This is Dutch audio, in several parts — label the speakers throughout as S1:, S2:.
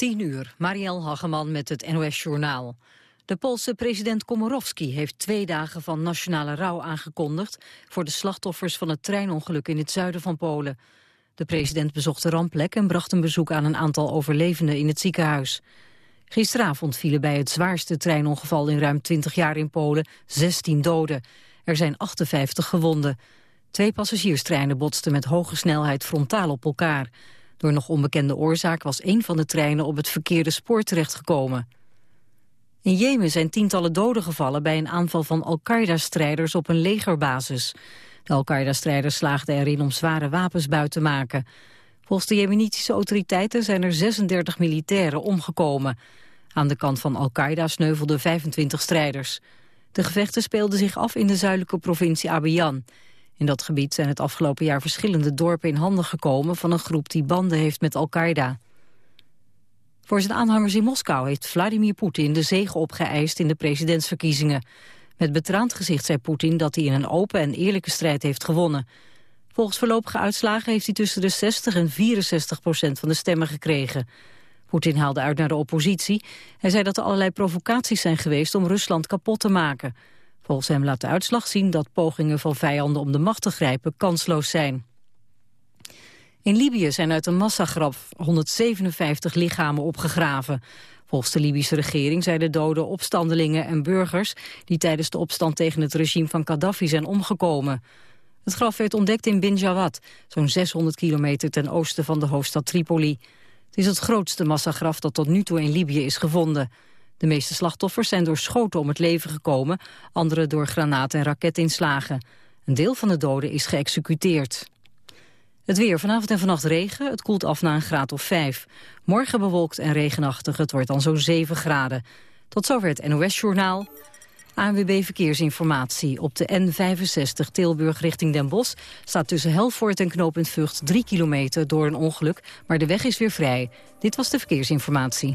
S1: 10 uur, Marielle Hageman met het NOS Journaal. De Poolse president Komorowski heeft twee dagen van nationale rouw aangekondigd... voor de slachtoffers van het treinongeluk in het zuiden van Polen. De president bezocht de rampplek en bracht een bezoek aan een aantal overlevenden in het ziekenhuis. Gisteravond vielen bij het zwaarste treinongeval in ruim 20 jaar in Polen 16 doden. Er zijn 58 gewonden. Twee passagierstreinen botsten met hoge snelheid frontaal op elkaar... Door nog onbekende oorzaak was een van de treinen op het verkeerde spoor terechtgekomen. In Jemen zijn tientallen doden gevallen bij een aanval van Al-Qaeda-strijders op een legerbasis. De Al-Qaeda-strijders slaagden erin om zware wapens buiten te maken. Volgens de jemenitische autoriteiten zijn er 36 militairen omgekomen. Aan de kant van Al-Qaeda sneuvelden 25 strijders. De gevechten speelden zich af in de zuidelijke provincie Abiyaan. In dat gebied zijn het afgelopen jaar verschillende dorpen in handen gekomen van een groep die banden heeft met Al-Qaeda. Voor zijn aanhangers in Moskou heeft Vladimir Poetin de zege opgeëist in de presidentsverkiezingen. Met betraand gezicht zei Poetin dat hij in een open en eerlijke strijd heeft gewonnen. Volgens voorlopige uitslagen heeft hij tussen de 60 en 64 procent van de stemmen gekregen. Poetin haalde uit naar de oppositie. Hij zei dat er allerlei provocaties zijn geweest om Rusland kapot te maken. Volgens hem laat de uitslag zien dat pogingen van vijanden om de macht te grijpen kansloos zijn. In Libië zijn uit een massagraf 157 lichamen opgegraven. Volgens de Libische regering zijn de doden opstandelingen en burgers... die tijdens de opstand tegen het regime van Gaddafi zijn omgekomen. Het graf werd ontdekt in Bin Jawad, zo'n 600 kilometer ten oosten van de hoofdstad Tripoli. Het is het grootste massagraf dat tot nu toe in Libië is gevonden. De meeste slachtoffers zijn door schoten om het leven gekomen, andere door granaat- en raketinslagen. Een deel van de doden is geëxecuteerd. Het weer vanavond en vannacht regen, het koelt af naar een graad of 5. Morgen bewolkt en regenachtig, het wordt dan zo'n 7 graden. Tot zover het NOS-journaal. ANWB Verkeersinformatie. Op de N65 Tilburg richting Den Bosch staat tussen Helvoort en knooppunt Vught 3 kilometer door een ongeluk, maar de weg is weer vrij. Dit was de verkeersinformatie.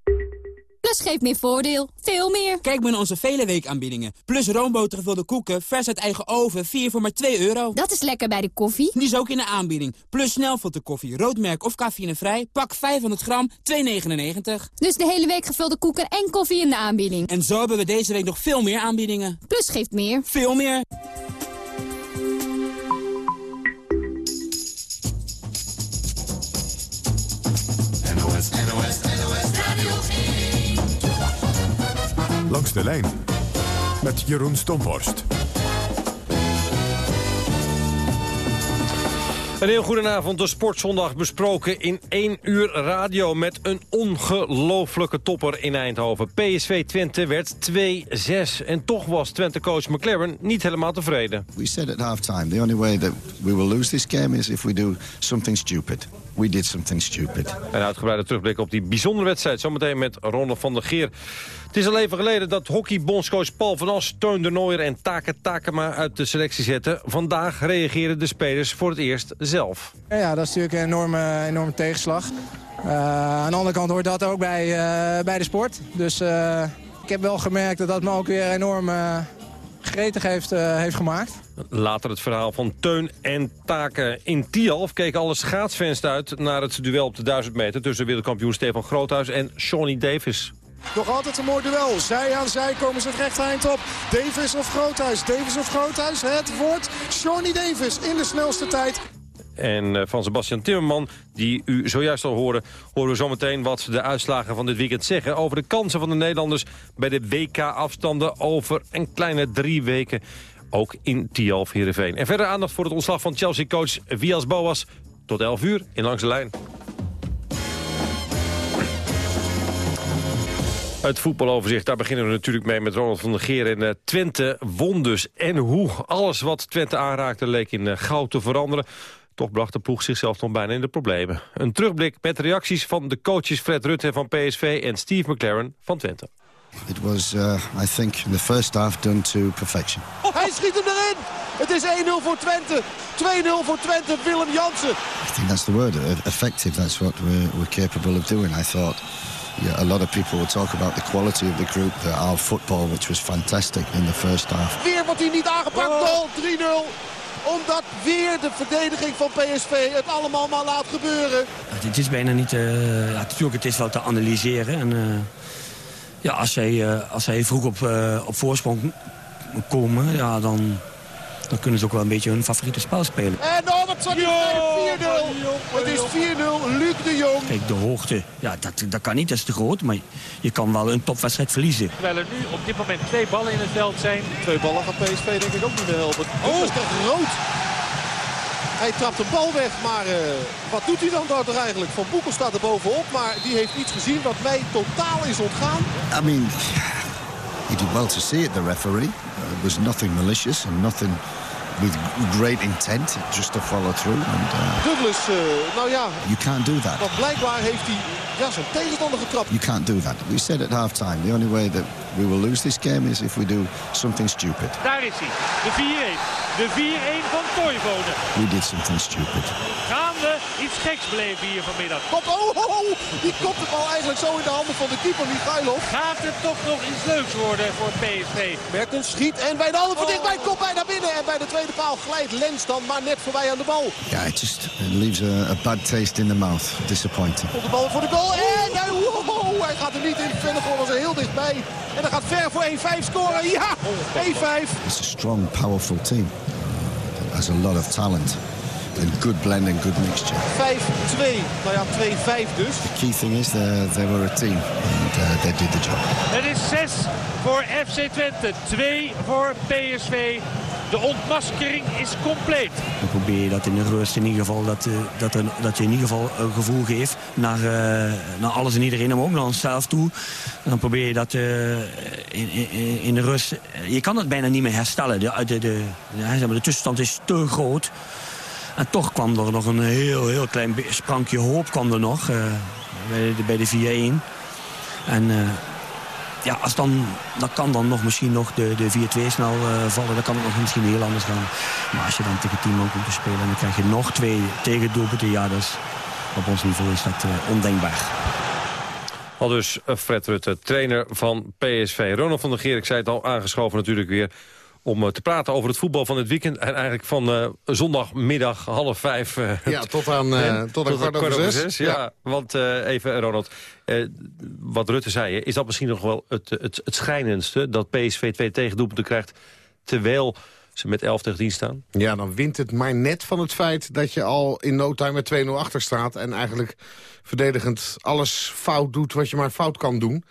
S2: Plus geeft meer voordeel. Veel meer.
S3: Kijk maar naar onze vele weekaanbiedingen. Plus roombotergevulde koeken, vers uit eigen oven, 4 voor maar 2 euro.
S2: Dat is lekker bij de koffie.
S3: Die is ook in de aanbieding. Plus snelfilterkoffie, roodmerk of cafeïnevrij. Pak 500 gram, 2,99.
S2: Dus de hele week gevulde koeken en koffie in de aanbieding.
S3: En zo hebben we deze week nog veel meer aanbiedingen.
S2: Plus geeft meer.
S3: Veel meer.
S4: Langs de lijn met Jeroen Stomhorst.
S5: Een heel goedenavond, de Sportzondag besproken in één uur radio... met een ongelofelijke topper in Eindhoven. PSV Twente werd 2-6. En toch was Twente-coach McLaren niet helemaal tevreden.
S6: We said at halftime, the only way that we will lose this game... is if we do something stupid. We did something stupid.
S5: Een uitgebreide terugblik op die bijzondere wedstrijd. Zometeen met Ronald van der Geer. Het is al even geleden dat hockeybondscoach Paul van As... Teun de Nooier en Take Takema uit de selectie zetten. Vandaag reageren de spelers voor het eerst zelf.
S7: Ja, dat is natuurlijk een enorme, enorme tegenslag. Uh, aan de andere kant hoort dat ook bij, uh, bij de sport. Dus uh, ik heb wel gemerkt dat dat me ook weer enorm gretig heeft, heeft gemaakt.
S5: Later het verhaal van Teun en Taken in Tialf keken alle schaatsfans uit naar het duel op de 1000 meter... tussen wereldkampioen Stefan Groothuis en Shawnee Davis.
S8: Nog altijd een mooi duel. Zij aan zij komen ze het rechte eind op. Davis of Groothuis. Davis of Groothuis. Het wordt Shawnee Davis in de snelste tijd.
S5: En van Sebastian Timmerman, die u zojuist al hoorde... horen we zometeen wat de uitslagen van dit weekend zeggen... over de kansen van de Nederlanders bij de WK-afstanden... over een kleine drie weken, ook in Tialf Heerenveen. En verder aandacht voor het ontslag van Chelsea-coach Vias Boas. Tot 11 uur in Langs de Lijn. Het voetbaloverzicht, daar beginnen we natuurlijk mee met Ronald van der Geer. En uh, Twente won dus. En hoe alles wat Twente aanraakte leek in uh, goud te veranderen. Toch bracht de ploeg zichzelf nog bijna in de problemen. Een terugblik met reacties van de coaches Fred Rutte van PSV en Steve McLaren van Twente.
S6: It was, uh, I think, in the first half done to perfection.
S9: Hij schiet hem erin. Het is 1-0 voor Twente. 2-0 voor Twente. Willem Jansen.
S6: I think that's the word, uh, effective. That's what we're, we're capable of doing. I thought yeah, a lot of people would talk about the quality of the group, our football, which was fantastic in the first half.
S9: Weer wordt hij niet aangepakt. Goal 3-0 omdat weer de verdediging van PSV het allemaal maar laat gebeuren.
S10: Het is bijna niet... Uh, ja, natuurlijk, het is wel te analyseren. En, uh, ja, als zij, uh, als zij vroeg op, op voorsprong komen, ja, dan, dan kunnen ze ook wel een beetje hun favoriete spel spelen.
S9: En Robertson is 4-0. Het is 4-0, Luc de Jong.
S10: Kijk, de hoogte, ja, dat, dat kan niet, dat is te groot. Maar je kan wel een topwedstrijd verliezen.
S11: Terwijl er nu op dit moment twee ballen in het veld zijn.
S9: Twee ballen gaat PSV denk ik ook niet meer helpen. Oh, dat is toch rood. Hij trapt een bal weg, maar uh, wat doet hij dan daar toch eigenlijk? Van Boekel staat er bovenop, maar die heeft iets gezien wat mij totaal is ontgaan.
S6: I mean, he did well to see it, the referee. Uh, it was nothing malicious and nothing with great intent, just to follow through. And, uh,
S9: Douglas, uh, nou ja.
S6: You can't do that.
S9: Want blijkbaar heeft hij ja, zijn tegenstander getrapt.
S6: You can't do that. We said at halftime, the only way that we will lose this game is if we do something stupid.
S11: Daar is hij, de 4-1. De 4-1 van Toivonen.
S6: We did something stupid.
S11: Iets geks beleven hier vanmiddag.
S9: Kop, oh, oh, oh, die kopt de bal eigenlijk zo in de handen van de keeper Michailov.
S11: Gaat het toch nog iets leuks worden voor PSV?
S9: Mertens schiet en bij de handen van dichtbij kop bijna binnen. En bij de tweede paal glijdt Lens dan maar net voorbij aan de bal.
S6: Ja, yeah, it just leaves a, a, bad taste in the mouth. Disappointing.
S9: Komt de bal voor de goal en hij, wow, hij gaat er niet in. Vennegoor was er heel dichtbij. En dan gaat ver voor 1-5 scoren. Ja, 1-5.
S6: It's a strong, powerful team. Has a lot of talent. A good blend and good mixture.
S9: 5-2. Nou ja, 2-5 dus.
S6: The key thing is that they were a team. And uh, they did the job.
S11: Het is 6 voor FC Twente. 2 voor PSV. De ontmaskering is compleet.
S10: Dan probeer je dat in de rust in ieder geval dat, uh, dat, er, dat je in ieder geval een gevoel geeft naar, uh, naar alles en iedereen, maar ook naar onszelf toe. En dan probeer je dat uh, in, in, in, de rust. Je kan het bijna niet meer herstellen. De, de, de, de, de tussenstand is te groot. En toch kwam er nog een heel, heel klein sprankje hoop kwam er nog bij de, de 4-1. En ja, als dan, dan kan dan nog misschien nog de, de 4-2 snel uh, vallen. Dan kan het nog misschien heel anders gaan. Maar als je dan tegen 10 man komt te spelen... en dan krijg je nog twee tegendoelpunten... ja, dus op ons niveau is dat ondenkbaar.
S5: Al dus Fred Rutte, trainer van PSV. Ronald van der Geer, ik zei het al, aangeschoven natuurlijk weer om te praten over het voetbal van het weekend. En eigenlijk van uh, zondagmiddag half vijf. Uh,
S12: ja, tot aan, uh, tot aan kwart over zes.
S5: Ja, ja. want even Ronald, wat Rutte zei, is dat misschien nog wel het, het, het schrijnendste... dat PSV twee tegendoelpunten krijgt, terwijl ze met 11 tegen 10 staan?
S12: Ja, dan wint het maar net van het feit dat je al in no time met 2-0 achter staat... en eigenlijk verdedigend alles fout doet wat je maar fout kan doen...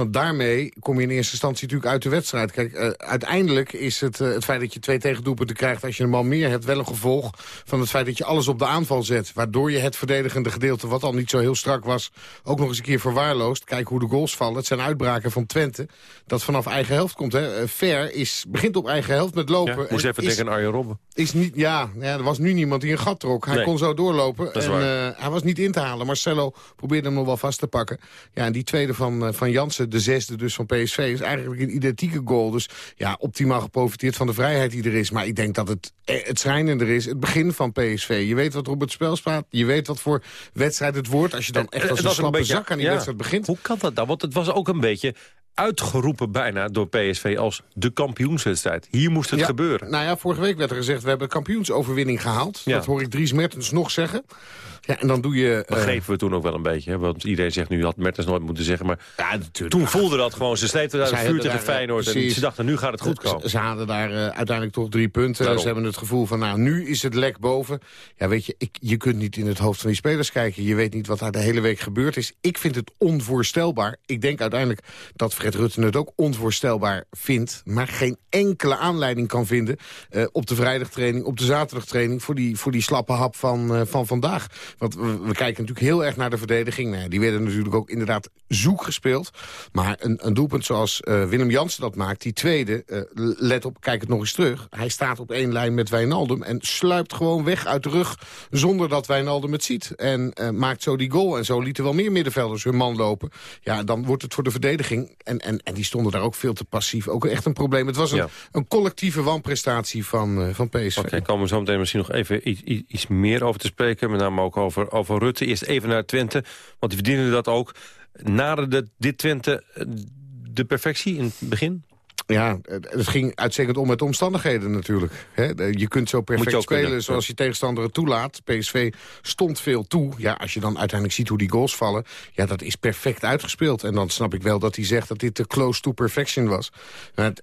S12: Want daarmee kom je in eerste instantie natuurlijk uit de wedstrijd. Kijk, uh, uiteindelijk is het, uh, het feit dat je twee tegendoelpunten krijgt... als je een man meer hebt, wel een gevolg van het feit dat je alles op de aanval zet. Waardoor je het verdedigende gedeelte, wat al niet zo heel strak was... ook nog eens een keer verwaarloost. Kijk hoe de goals vallen. Het zijn uitbraken van Twente. Dat vanaf eigen helft komt. Hè. Uh, Ver is, begint op eigen helft met lopen. Ja,
S5: moest even denken aan Arjen Robben.
S12: Is niet, ja, ja, er was nu niemand die een gat trok. Hij nee, kon zo doorlopen. En, hij was niet in te halen. Marcelo probeerde hem nog wel vast te pakken. Ja, en die tweede van, van Jansen, de zesde dus van PSV... is eigenlijk een identieke goal. Dus ja, optimaal geprofiteerd van de vrijheid die er is. Maar ik denk dat het, het schrijnender is het begin van PSV. Je weet wat er op het spel staat. Je weet wat voor wedstrijd het wordt. Als je dan echt als een slappe een beetje, zak aan die ja, wedstrijd begint.
S5: Hoe kan dat dan? Want het was ook een beetje uitgeroepen bijna door PSV als de kampioenswedstrijd. Hier moest het
S12: ja,
S5: gebeuren.
S12: Nou ja, vorige week werd er gezegd... we hebben kampioensoverwinning gehaald. Ja. Dat hoor ik Dries Mertens nog zeggen. Ja, en dan doe je...
S5: Begrepen uh, we toen ook wel een beetje. Hè? Want iedereen zegt nu, had Mertens nooit moeten zeggen. Maar ja, toen voelde dat gewoon. Ze sleepten daar een vuur tegen Feyenoord. Precies. En ze dachten, nu gaat het goed komen.
S12: Ze, ze hadden daar uh, uiteindelijk toch drie punten. Daarom. Ze hebben het gevoel van, nou, nu is het lek boven. Ja, weet je, ik, je kunt niet in het hoofd van die spelers kijken. Je weet niet wat daar de hele week gebeurd is. Ik vind het onvoorstelbaar. Ik denk uiteindelijk dat Fred Rutte het ook onvoorstelbaar vindt. Maar geen enkele aanleiding kan vinden... Uh, op de vrijdagtraining, op de zaterdagtraining... voor die, voor die slappe hap van, uh, van vandaag. Want we, we kijken natuurlijk heel erg naar de verdediging. Nou, die werden natuurlijk ook inderdaad zoek gespeeld. Maar een, een doelpunt zoals uh, Willem Jansen dat maakt, die tweede... Uh, let op, kijk het nog eens terug. Hij staat op één lijn met Wijnaldum en sluipt gewoon weg uit de rug... zonder dat Wijnaldum het ziet. En uh, maakt zo die goal. En zo lieten wel meer middenvelders hun man lopen. Ja, dan wordt het voor de verdediging... en, en, en die stonden daar ook veel te passief. Ook echt een probleem. Het was een, ja. een collectieve wanprestatie van, van PSV.
S5: Oké, okay, komen we zo meteen misschien nog even iets, iets meer over te spreken. Met name ook over, over Rutte. Eerst even naar Twente, want die verdienen dat ook. Naderde dit Twente de perfectie in het begin?
S12: Ja, het ging uitstekend om met de omstandigheden natuurlijk. Je kunt zo perfect spelen
S5: kunnen,
S12: zoals je tegenstander het toelaat. PSV stond veel toe. Ja, als je dan uiteindelijk ziet hoe die goals vallen... ja, dat is perfect uitgespeeld. En dan snap ik wel dat hij zegt dat dit te close to perfection was.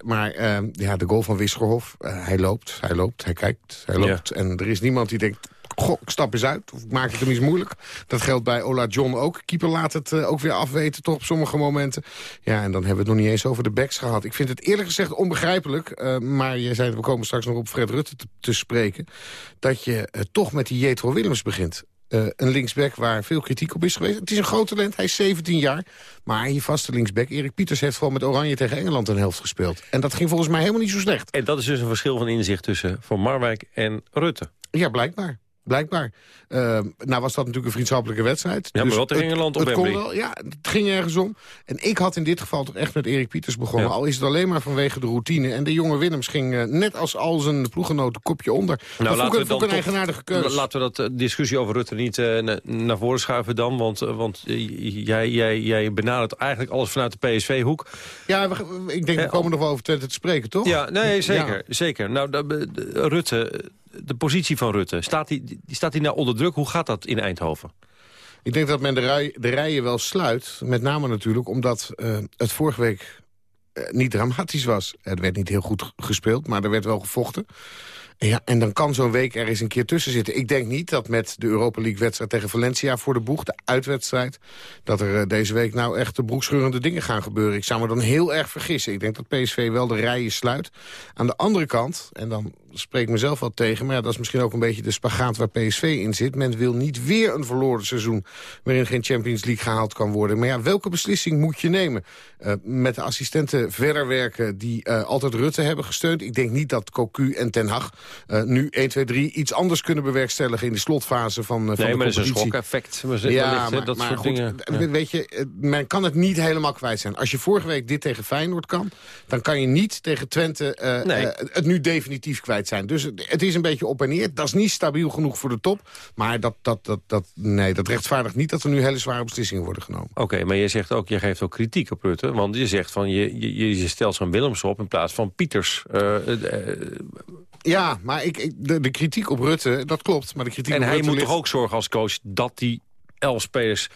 S12: Maar uh, ja, de goal van Wisgerhof, uh, hij loopt, hij loopt, hij kijkt, hij loopt. Ja. En er is niemand die denkt, goh, ik stap eens uit. Of ik maak het hem eens moeilijk. Dat geldt bij Ola John ook. Keeper laat het uh, ook weer afweten, toch op sommige momenten. Ja, en dan hebben we het nog niet eens over de backs gehad. Ik vind het eerlijk gezegd onbegrijpelijk. Uh, maar je zei, we komen straks nog op Fred Rutte te, te spreken. Dat je uh, toch met die Jetro Willems begint. Uh, een linksback waar veel kritiek op is geweest. Het is een groot talent, hij is 17 jaar. Maar je vaste linksback, Erik Pieters, heeft gewoon met Oranje tegen Engeland een helft gespeeld. En dat ging volgens mij helemaal niet zo slecht.
S5: En dat is dus een verschil van inzicht tussen Van Marwijk en Rutte.
S12: Ja, blijkbaar. Blijkbaar. Uh, nou was dat natuurlijk een vriendschappelijke wedstrijd.
S5: Ja, maar wat tegen Engeland op
S12: het kon wel, Ja, het ging ergens om. En ik had in dit geval toch echt met Erik Pieters begonnen. Ja. Al is het alleen maar vanwege de routine. En de jonge Willems ging uh, net als al zijn ploeggenoten kopje onder.
S5: Nou,
S12: dat
S5: laten we
S12: dan
S5: een
S12: eigenaardige keuze.
S5: Laten we dat uh, discussie over Rutte niet uh, naar voren schuiven dan. Want, want jij, jij, jij benadert eigenlijk alles vanuit de PSV-hoek.
S12: Ja, we, ik denk, we komen nog wel over Twente te spreken, toch?
S5: Ja, nee, zeker. Ja. zeker. Nou, Rutte de positie van Rutte, staat die, staat nou onder druk? Hoe gaat dat in Eindhoven?
S12: Ik denk dat men de, rij, de rijen wel sluit. Met name natuurlijk omdat uh, het vorige week uh, niet dramatisch was. Het werd niet heel goed gespeeld, maar er werd wel gevochten. Ja, en dan kan zo'n week er eens een keer tussen zitten. Ik denk niet dat met de Europa League-wedstrijd tegen Valencia voor de boeg... de uitwedstrijd, dat er uh, deze week nou echt de broekscheurende dingen gaan gebeuren. Ik zou me dan heel erg vergissen. Ik denk dat PSV wel de rijen sluit. Aan de andere kant, en dan spreek mezelf wat tegen... maar ja, dat is misschien ook een beetje de spagaat waar PSV in zit. Men wil niet weer een verloren seizoen... waarin geen Champions League gehaald kan worden. Maar ja, welke beslissing moet je nemen? Uh, met de assistenten verder werken die uh, altijd Rutte hebben gesteund. Ik denk niet dat Cocu en Ten Hag uh, nu 1, 2, 3 iets anders kunnen bewerkstelligen... in de slotfase van, van
S5: nee,
S12: de
S5: competitie. Nee, maar dat is een schok-effect.
S12: Ja, maar,
S5: dat
S12: maar
S5: soort
S12: goed,
S5: dingen.
S12: weet je, men kan het niet helemaal kwijt zijn. Als je vorige week dit tegen Feyenoord kan... dan kan je niet tegen Twente nee. het nu definitief kwijt zijn. Dus het is een beetje op en neer. Dat is niet stabiel genoeg voor de top. Maar dat, dat, dat, dat, nee, dat rechtvaardigt niet dat er nu hele zware beslissingen worden genomen.
S5: Oké, okay, maar je zegt ook, je geeft ook kritiek op Rutte. Want je zegt van, je, je, je stelt zo'n Willems op in plaats van Pieters. Uh, uh,
S12: ja, maar ik, ik, de, de kritiek op Rutte, dat klopt. Maar de kritiek
S5: en
S12: op
S5: hij
S12: Rutte
S5: moet
S12: ligt...
S5: toch ook zorgen als coach dat die elf spelers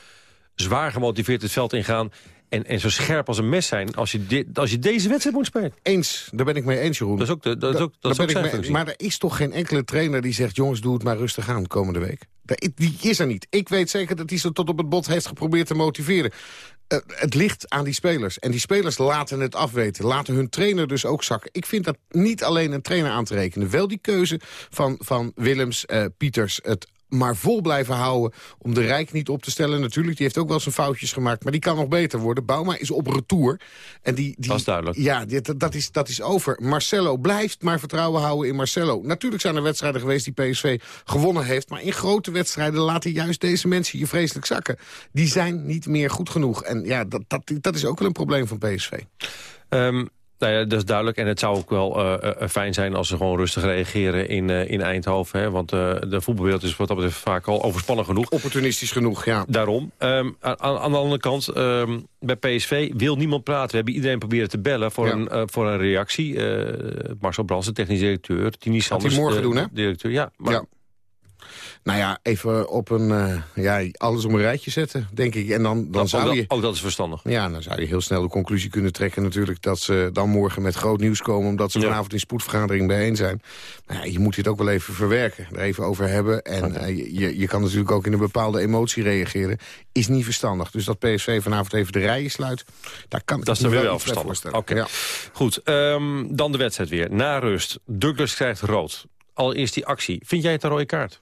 S5: zwaar gemotiveerd het veld ingaan en, en zo scherp als een mes zijn als je, dit, als je deze wedstrijd moet spelen.
S12: Eens, daar ben ik mee eens, Jeroen.
S5: Dat is ook, de, dat is ook, dat
S12: daar
S5: is ook
S12: ben ik mee, Maar er is toch geen enkele trainer die zegt... jongens, doe het maar rustig aan komende week. Die is er niet. Ik weet zeker dat hij ze tot op het bot heeft geprobeerd te motiveren. Uh, het ligt aan die spelers. En die spelers laten het afweten. Laten hun trainer dus ook zakken. Ik vind dat niet alleen een trainer aan te rekenen. Wel die keuze van, van Willems, uh, Pieters, het maar vol blijven houden om de Rijk niet op te stellen. Natuurlijk, die heeft ook wel zijn foutjes gemaakt, maar die kan nog beter worden. Bouma is op retour. En die, die,
S5: dat is duidelijk.
S12: Ja, dit, dat, is, dat is over. Marcelo blijft maar vertrouwen houden in Marcelo. Natuurlijk zijn er wedstrijden geweest die PSV gewonnen heeft... maar in grote wedstrijden laten juist deze mensen je vreselijk zakken. Die zijn niet meer goed genoeg. En ja, dat, dat, dat is ook wel een probleem van PSV.
S5: Um, nou ja, dat is duidelijk. En het zou ook wel uh, uh, fijn zijn als ze gewoon rustig reageren in, uh, in Eindhoven. Hè? Want de voetbalwereld is wat dat betreft vaak al overspannen genoeg.
S12: Opportunistisch genoeg, ja.
S5: Daarom. Um, aan, aan, de andere kant, um, bij PSV wil niemand praten. We hebben iedereen proberen te bellen voor, ja. een, voor een reactie. Marcel Brands, de technisch directeur. Tini Sanders,
S12: morgen
S5: de,
S12: doen, hè?
S5: directeur. Ja, maar
S12: ja. Nou ja, even op een, uh, ja, alles op een rijtje zetten, denk ik. En dan, dan
S5: dat,
S12: zou
S5: ook,
S12: je...
S5: Ook dat is verstandig.
S12: Ja, dan zou je heel snel de conclusie kunnen trekken natuurlijk... dat ze dan morgen met groot nieuws komen... omdat ze ja. vanavond in spoedvergadering bijeen zijn. Maar ja, je moet dit ook wel even verwerken, er even over hebben. En okay. uh, je, je kan natuurlijk ook in een bepaalde emotie reageren. Is niet verstandig. Dus dat PSV vanavond even de rijen sluit, daar kan ik
S5: dat is
S12: me
S5: wel,
S12: wel
S5: verstandig. Okay. Ja. Goed, um, dan de wedstrijd weer. Na rust, Douglas krijgt rood. Allereerst die actie. Vind jij het een rode kaart?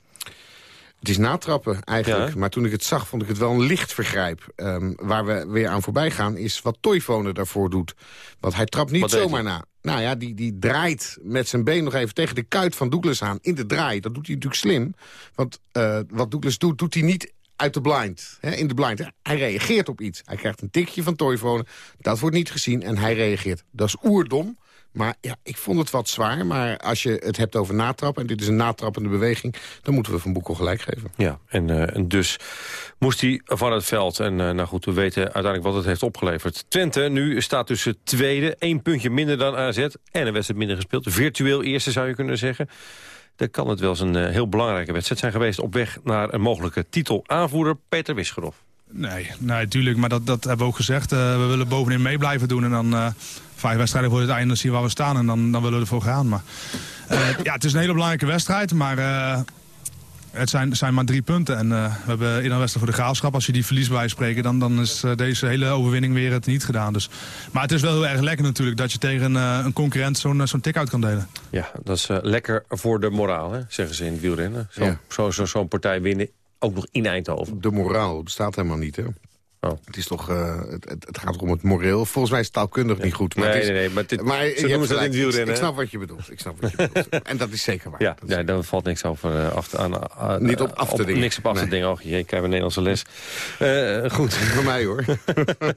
S12: Het is natrappen eigenlijk. Maar toen ik het zag, vond ik het wel een licht vergrijp. Ehm, waar we weer aan voorbij gaan, is wat Toivonen daarvoor doet. Want hij trapt niet
S5: Wat
S12: zomaar na. Nou ja, die, die draait met zijn been nog even tegen de kuit van Douglas aan. In de draai. Dat doet hij natuurlijk slim. Want eh, wat Douglas doet, doet hij niet uit de blind. Hè, in de blind. Hij reageert op iets. Hij krijgt een tikje van Toivonen. Dat wordt niet gezien en hij reageert. Dat is oerdom. Maar ja, ik vond het wat zwaar. Maar als je het hebt over natrappen... en dit is een natrappende beweging... dan moeten we Van Boekel gelijk geven.
S5: Ja, en, eh, dus moest hij van het veld. En eh, nou goed, we weten uiteindelijk wat het heeft opgeleverd. Twente nu staat tussen tweede, één puntje minder dan AZ... en een wedstrijd minder gespeeld. Virtueel eerste zou je kunnen zeggen. Dan kan het wel eens een eh, heel belangrijke wedstrijd zijn geweest... op weg naar een mogelijke titel. Aanvoerder Peter Wisgerhoff.
S13: Nee, nee, tuurlijk. Maar dat, dat hebben we ook gezegd. Eh, we willen bovenin mee blijven doen. En dan eh, vijf wedstrijden voor het einde zien waar we staan. En dan, dan willen we ervoor gaan. Maar, eh, ja, het is een hele belangrijke wedstrijd. Maar eh, het zijn, zijn maar drie punten. En eh, we hebben in een wedstrijd voor de graafschap. Als je die verlies bij spreken, dan, dan is deze hele overwinning weer het niet gedaan. Dus. Maar het is wel heel erg lekker natuurlijk dat je tegen een concurrent zo'n zo'n tik-out kan delen.
S5: Ja, dat is lekker voor de moraal, hè, zeggen ze in het wielrennen. Zo'n
S12: Ja.
S5: zo, zo, zo'n partij winnen, ook nog in Eindhoven.
S12: De moraal bestaat helemaal niet, hè?
S5: Oh.
S12: Het, is toch, eh, het, het gaat toch om het moreel. Volgens mij is taalkundig niet goed. Maar
S5: Nee,
S12: het is,
S5: nee, nee, maar dit-
S12: maar
S5: zo
S12: je
S5: noemen ze dat in wielrennen,
S12: Ik, ik snap wat je bedoelt. Ik snap wat je bedoelt. en dat is zeker waar.
S5: Ja, ja, daar valt niks over uh, af te, aan, uh,
S12: Niet op af te dingen.
S5: Niks op af te
S12: Nee.
S5: dingen. Jee, ik krijg een Nederlandse les. Goed.
S12: Voor mij hoor.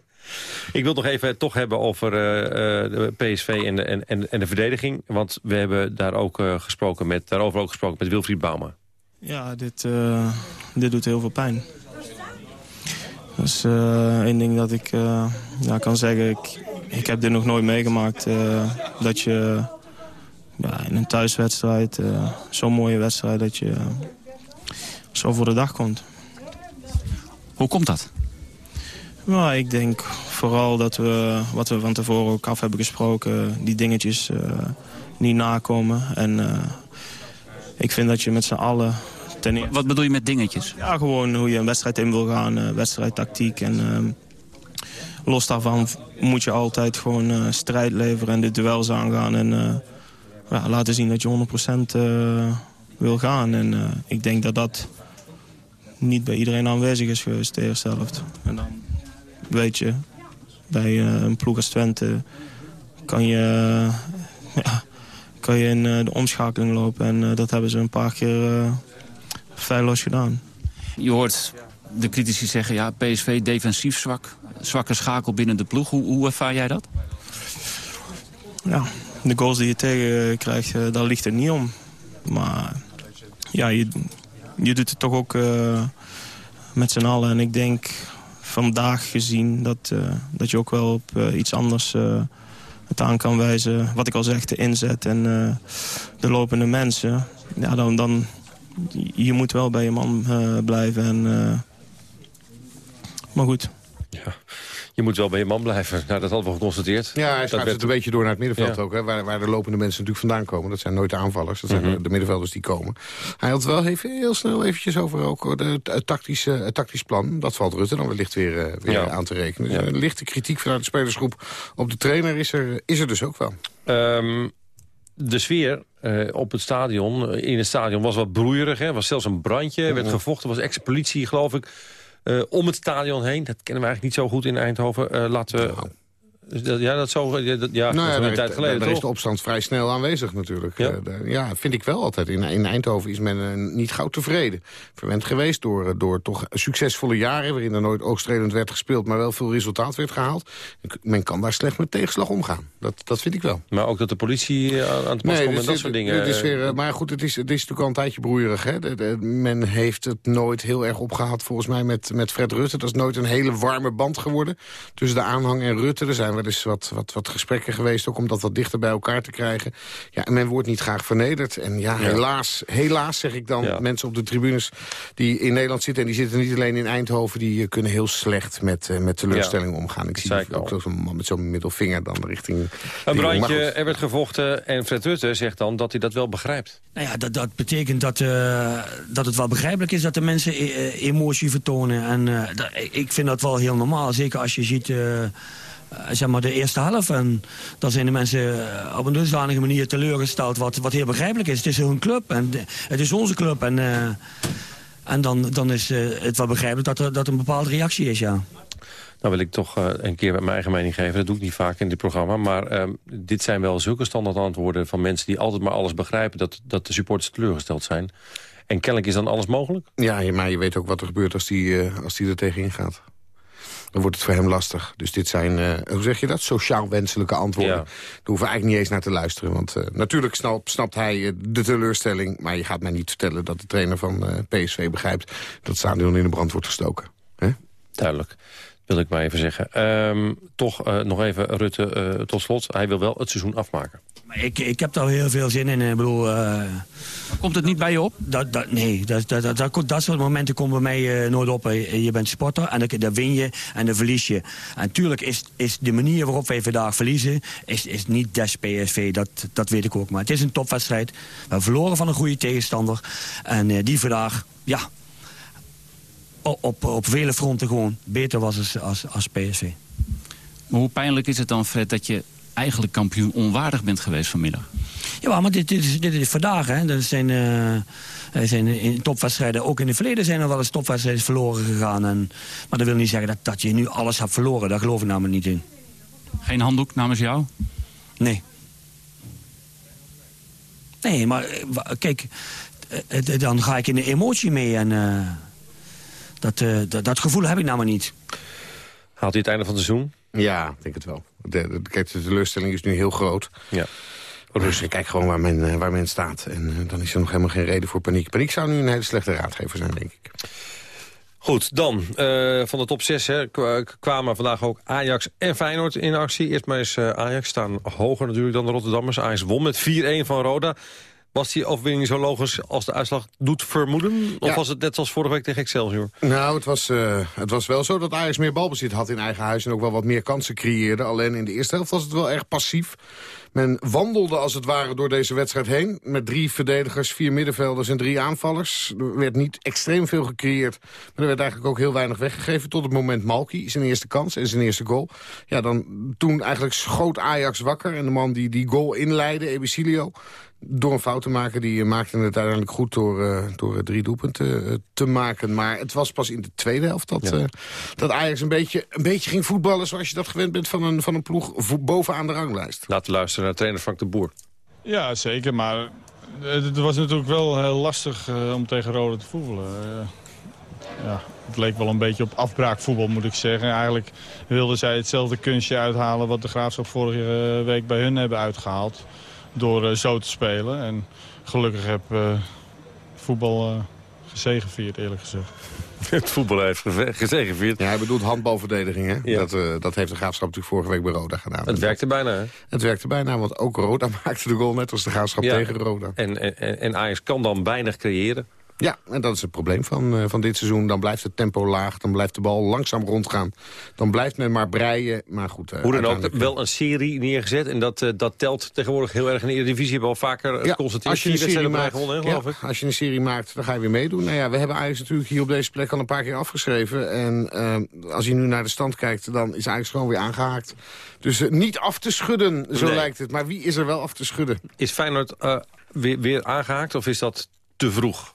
S5: ik wil nog even toch hebben over de PSV en de, en, en, de verdediging. Want we hebben daar ook, gesproken met, daarover ook gesproken met Wilfried Bauma.
S14: Ja, dit, uh, dit doet heel veel pijn. Dat is uh, één ding dat ik uh, ja, kan zeggen. Ik, ik heb dit nog nooit meegemaakt. Dat je ja, in een thuiswedstrijd, zo'n mooie wedstrijd, dat je zo voor de dag komt.
S15: Hoe komt dat?
S14: Nou, ik denk vooral dat we, wat we van tevoren ook af hebben gesproken... die dingetjes niet nakomen. En ik vind dat je met z'n allen
S15: Ten Wat bedoel je met dingetjes?
S14: Ja, gewoon hoe je een wedstrijd in wil gaan, uh, wedstrijdtactiek. En uh, los daarvan moet je altijd gewoon uh, strijd leveren en de duels aangaan. En ja, laten zien dat je 100% wil gaan. En ik denk dat dat niet bij iedereen aanwezig is geweest, de eerste helft. En dan weet je, bij een ploeg als Twente kan je, ja, kan je in de omschakeling lopen. En dat hebben ze een paar keer feilloos gedaan.
S15: Je hoort de critici zeggen, ja, PSV defensief zwak. Zwakke schakel binnen de ploeg. Hoe, hoe ervaar jij dat?
S14: Ja, de goals die je tegen krijgt, uh, daar ligt het niet om. Maar ja, je, je doet het toch ook uh, met z'n allen. En ik denk vandaag gezien dat, uh, dat je ook wel op iets anders het aan kan wijzen. Wat ik al zeg, de inzet en de lopende mensen. Ja, dan, dan, je moet wel bij je man uh, blijven. En, uh, maar goed.
S5: Ja, je moet wel bij je man blijven. Nou, dat hadden we geconstateerd.
S12: Ja, hij schuift
S5: werd...
S12: het een beetje door naar het middenveld
S5: ja.
S12: ook. Hè, waar, waar de lopende mensen natuurlijk vandaan komen. Dat zijn nooit de aanvallers. Dat zijn
S5: mm -hmm.
S12: de middenvelders die komen. Hij had wel even heel snel eventjes over ook de, het, het, tactische, het tactisch plan. Dat valt Rutte dan wellicht weer, uh, weer ja. aan te rekenen. Dus ja. Een lichte kritiek vanuit de spelersgroep op de trainer is er, is er dus ook wel.
S5: Um, de sfeer uh, op het stadion, in het stadion, was wat broeierig. Er was zelfs een brandje, er werd gevochten. Er was ex-politie, geloof ik, uh, om het stadion heen. Dat kennen we eigenlijk niet zo goed in Eindhoven. Uh, laten we... Nou. Ja, dat, zo, ja, dat, ja,
S12: nou ja,
S5: een
S12: daar,
S5: tijd geleden,
S12: daar
S5: toch?
S12: is de opstand vrij snel aanwezig natuurlijk.
S5: Ja,
S12: uh, de, ja vind ik wel altijd. In, in Eindhoven is men uh, niet gauw tevreden. Verwend geweest door, uh, door toch succesvolle jaren... waarin er nooit oogstrelend werd gespeeld... maar wel veel resultaat werd gehaald. Men kan daar slecht met tegenslag omgaan. Dat, dat vind ik wel.
S5: Maar ook dat de politie aan het pas
S12: nee,
S5: komt en dat soort dingen.
S12: Is weer, maar goed, het is, het is natuurlijk al een tijdje broeierig. Hè? De, de, men heeft het nooit heel erg opgehad volgens mij met, met Fred Rutte. Dat is nooit een hele warme band geworden tussen de aanhang en Rutte. Er zijn wel eens wat, wat, wat gesprekken geweest, ook om dat wat dichter bij elkaar te krijgen. Ja, en men wordt niet graag vernederd. En ja, ja. helaas, helaas zeg ik dan, ja. mensen op de tribunes die in Nederland zitten... en die zitten niet alleen in Eindhoven, die uh, kunnen heel slecht met, uh, met teleurstellingen ja. omgaan. Ik zie ook, zo'n man met zo'n middelvinger dan richting...
S5: Een brandje, er werd gevochten en Fred Rutte zegt dan dat hij dat wel begrijpt.
S10: Nou ja, dat, dat betekent dat, uh, dat het wel begrijpelijk is dat de mensen e emotie vertonen. En dat, ik vind dat wel heel normaal, zeker als je ziet... Uh, zeg maar de eerste helft. En dan zijn de mensen op een dusdanige manier teleurgesteld... wat, wat heel begrijpelijk is. Het is hun club en het is onze club. En uh, En dan, dan is eh, het wel begrijpelijk dat er, dat er een bepaalde reactie is, ja.
S5: Nou wil ik toch een keer mijn eigen mening geven. Dat doe ik niet vaak in dit programma. Maar uh, dit zijn wel zulke standaard antwoorden van mensen die altijd maar alles begrijpen. Dat, dat de supporters teleurgesteld zijn. En kennelijk is dan alles mogelijk?
S12: Ja, maar je weet ook wat er gebeurt als die, uh, als die er tegenin gaat. Dan wordt het voor hem lastig. Dus dit zijn, uh, hoe zeg je dat, sociaal wenselijke antwoorden. Ja. Daar hoeven we eigenlijk niet eens naar te luisteren. Want uh, natuurlijk snapt, snapt hij de teleurstelling. Maar je gaat mij niet vertellen dat de trainer van PSV begrijpt... dat het stadion in de brand wordt gestoken. He?
S5: Duidelijk wil ik maar even zeggen. Um, toch uh, nog even Rutte uh, tot slot. Hij wil wel het seizoen afmaken.
S10: Ik, ik heb daar heel veel zin in. Ik bedoel, uh,
S15: Komt het niet bij je op?
S10: Dat, dat, nee, dat, dat, dat, dat, dat soort momenten komen bij mij nooit op. Je bent sporter en dan, win je en dan verlies je. En natuurlijk is, is de manier waarop wij vandaag verliezen... is, is niet des PSV, dat, dat weet ik ook. Maar het is een topwedstrijd. We hebben verloren van een goede tegenstander. En die vandaag, ja, op, op vele fronten gewoon beter was als, als, als PSV.
S15: Maar hoe pijnlijk is het dan, Fred, dat je eigenlijk kampioen onwaardig bent geweest vanmiddag?
S10: Ja, maar dit, dit, is, dit is vandaag. Hè. Er zijn, uh, er zijn in topwedstrijden, ook in het verleden zijn er wel eens topwedstrijden verloren gegaan. En, maar dat wil niet zeggen dat, dat je nu alles hebt verloren. Daar geloof ik namelijk niet in.
S15: Geen handdoek namens jou?
S10: Nee. Nee, maar kijk, dan ga ik in de emotie mee en... Uh, dat, uh, dat, dat, gevoel heb ik namelijk niet.
S5: Haalt hij het einde van het seizoen?
S12: Ja, ik denk het wel. De, de, kijk, de teleurstelling is nu heel groot. Ja. Dus ik kijk gewoon waar men, uh, waar men staat. En uh, dan is er nog helemaal geen reden voor paniek. Paniek zou nu een hele slechte raadgever zijn, denk ik.
S5: Goed, dan van de top 6 hè, kwamen vandaag ook Ajax en Feyenoord in actie. Eerst maar eens Ajax staan hoger natuurlijk dan de Rotterdammers. Ajax won met 4-1 van Roda. Was die overwinning zo logisch als de uitslag doet vermoeden? Of ja. was het net zoals vorige week tegen Excelsior?
S12: Nou, het was, uh, het was wel zo dat Ajax meer balbezit had in eigen huis... en ook wel wat meer kansen creëerde. Alleen in de eerste helft was het wel erg passief. Men wandelde als het ware door deze wedstrijd heen... met drie verdedigers, vier middenvelders en drie aanvallers. Er werd niet extreem veel gecreëerd... maar er werd eigenlijk ook heel weinig weggegeven... tot het moment Malki, zijn eerste kans en zijn eerste goal. Ja, dan, toen eigenlijk schoot Ajax wakker... en de man die die goal inleidde, Ebicilio door een fout te maken. Die maakte het uiteindelijk goed door, uh, door drie doelpunten uh, te maken. Maar het was pas in de tweede helft dat, ja. uh, dat Ajax een beetje, een beetje ging voetballen... zoals je dat gewend bent van een, van een ploeg bovenaan de ranglijst.
S5: Laten we luisteren naar trainer Frank de Boer.
S16: Ja, zeker. Maar het was natuurlijk wel heel lastig om tegen Rode te voetballen. ja, het leek wel een beetje op afbraakvoetbal, moet ik zeggen. Eigenlijk wilden zij hetzelfde kunstje uithalen... wat de Graafschap vorige week bij hun hebben uitgehaald door uh, zo te spelen. En gelukkig heb uh, voetbal uh, gezegevierd, eerlijk gezegd.
S5: Het voetbal heeft gezegevierd.
S12: Ja, hij bedoelt handbalverdediging, hè? Ja. Dat, uh, dat heeft de Graafschap natuurlijk vorige week bij Roda gedaan.
S5: Het werkte bijna, hè?
S12: Het werkte bijna, want ook Roda maakte de goal net als de Graafschap ja. tegen Roda.
S5: En, en, en Ajax kan dan weinig creëren.
S12: Ja, en dat is het probleem van, uh, van dit seizoen. Dan blijft het tempo laag, dan blijft de bal langzaam rondgaan. Dan blijft men maar breien, maar goed. Uh,
S5: Hoe dan ook, wel een serie neergezet. En dat, uh, dat telt tegenwoordig heel erg in de Eredivisie. Hebben we al vaker ja,
S12: als je een serie maakt, gewonnen, geloof ja, ik. Als je een serie maakt, dan ga je weer meedoen. Nou ja, we hebben Ajax natuurlijk hier op deze plek al een paar keer afgeschreven. En als je nu naar de stand kijkt, dan is Ajax gewoon weer aangehaakt. Dus niet af te schudden, zo nee. lijkt het. Maar wie is er wel af te schudden?
S5: Is Feyenoord weer, weer aangehaakt of is dat te vroeg?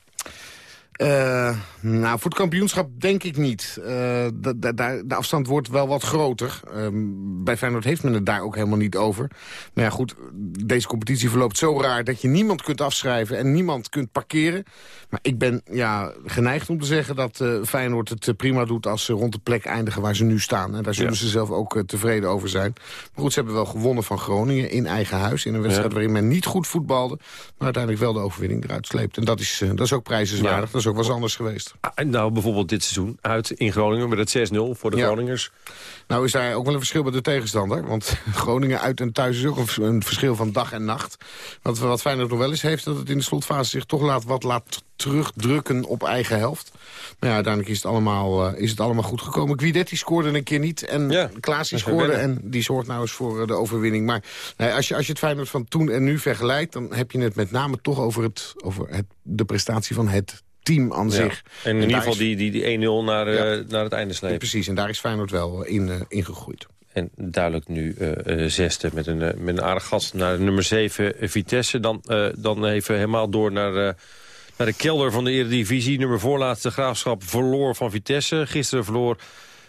S12: Uh, nou, voor het kampioenschap denk ik niet. Uh, de, afstand wordt wel wat groter. Uh, bij Feyenoord heeft men het daar ook helemaal niet over. Maar ja, goed, deze competitie verloopt zo raar... dat je niemand kunt afschrijven en niemand kunt parkeren. Maar ik ben ja, geneigd om te zeggen dat uh, Feyenoord het prima doet... als ze rond de plek eindigen waar ze nu staan. En daar zullen ja. ze zelf ook tevreden over zijn. Maar goed, ze hebben wel gewonnen van Groningen in eigen huis... in een wedstrijd ja. waarin men niet goed voetbalde... maar uiteindelijk wel de overwinning eruit sleept. En dat is, dat is ook prijzenswaardig. Ook was anders geweest.
S5: Ah, nou, bijvoorbeeld dit seizoen uit in Groningen met het 6-0 voor de ja. Groningers.
S12: Nou is daar ook wel een verschil bij de tegenstander. Want Groningen uit en thuis is ook een, verschil van dag en nacht. Want wat Feyenoord nog wel eens heeft... dat het in de slotfase zich toch laat, wat laat terugdrukken op eigen helft. Maar ja, uiteindelijk is het allemaal, uh, is het allemaal goed gekomen. Guidetti scoorde een keer niet en ja, Klaas scoorde... en die zorgt nou eens voor uh, de overwinning. Maar nee, als, je, als je het Feyenoord van toen en nu vergelijkt... dan heb je het met name toch over, het, over het, de prestatie van het team aan ja. zich.
S5: En in en ieder geval die, die, die 1-0 naar, ja. uh, naar het einde slepen.
S12: Precies, en daar is Feyenoord wel in, uh, in gegroeid.
S5: En duidelijk nu uh, zesde met een, met een aardig gat naar nummer 7 Vitesse. Dan, dan even helemaal door naar, Naar de kelder van de Eredivisie. Nummer voorlaatste Graafschap verloor van Vitesse. Gisteren verloor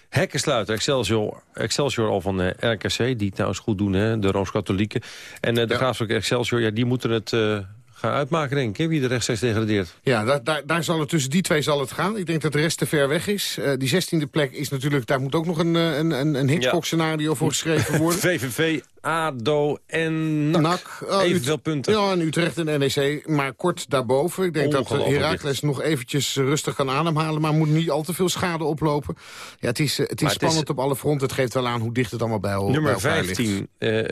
S5: Hekkensluiter, Excelsior, Excelsior al van eh, RKC. Die het trouwens goed doen, hè, de Rooms-Katholieken. En eh, de Graafschap Excelsior, ja, die moeten het... gaan uitmaken, denk ik, wie de rechtstreeks degradeert.
S12: Ja, daar, daar, daar zal het tussen die twee zal het gaan. Ik denk dat de rest te ver weg is. Eh, die zestiende plek is natuurlijk... Daar moet ook nog een, eh, een, een, een Hitchcock-scenario voor geschreven worden.
S5: VVV, ADO en NAC.
S12: Oh,
S5: Evenveel
S12: Ut-
S5: punten.
S12: Ja, en Utrecht en NEC, maar kort daarboven. Ik denk dat eh, Heracles nog eventjes rustig kan ademhalen... maar moet niet al te veel schade oplopen. Ja, het is, eh, het is
S5: Maar het is-
S12: spannend op alle fronten. Het geeft wel aan hoe dicht het allemaal bij,
S5: Nummer
S12: elkaar ligt.
S5: 15, eh,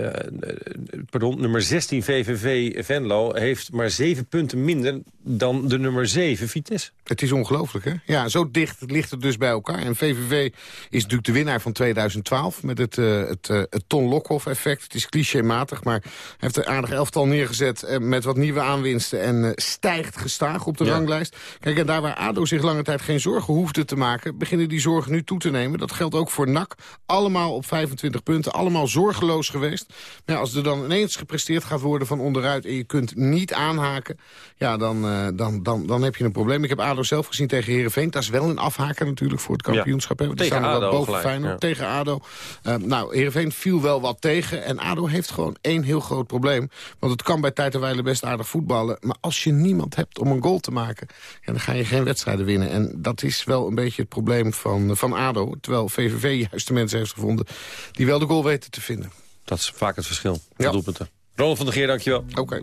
S5: pardon, nummer 16 VVV Venlo heeft maar 7 punten minder dan de nummer 7 Vitesse.
S12: Het is ongelooflijk, hè? Ja, zo dicht ligt het dus bij elkaar. En VVV is natuurlijk de winnaar van 2012... met het, het, het Ton Lokhoff-effect. Het is clichématig, maar hij heeft een aardig elftal neergezet... eh, met wat nieuwe aanwinsten en eh, stijgt gestaag op de
S5: Ja.
S12: ranglijst. Kijk, en daar waar ADO zich lange tijd geen zorgen hoefde te maken... beginnen die zorgen nu toe te nemen. Dat geldt ook voor NAC. Allemaal op 25 punten, allemaal zorgeloos geweest. Maar ja, als er dan ineens gepresteerd gaat worden van onderuit... en je kunt niet aanhaken, ja, dan, eh, dan, dan, dan heb je een probleem. Ik heb ADO zelf gezien tegen Heerenveen. Dat is wel een afhaker natuurlijk voor het kampioenschap. hè, want Die
S5: Tegen
S12: staan er wel
S5: ADO
S12: boven
S5: gelijk,
S12: Feyenoord.
S5: ja.
S12: Tegen ADO. Nou, Heerenveen viel wel wat tegen. En ADO heeft gewoon één heel groot probleem. Want het kan bij tijd en wijle best aardig voetballen. Maar als je niemand hebt om een goal te maken... Ja, dan ga je geen wedstrijden winnen. En dat is wel een beetje het probleem van, van ADO. Terwijl VVV juist de mensen heeft gevonden... die wel de goal weten te vinden.
S5: Dat is vaak het verschil.
S12: Ja.
S5: Doelpunten. Ronald van der Geer, dankjewel.
S12: Oké.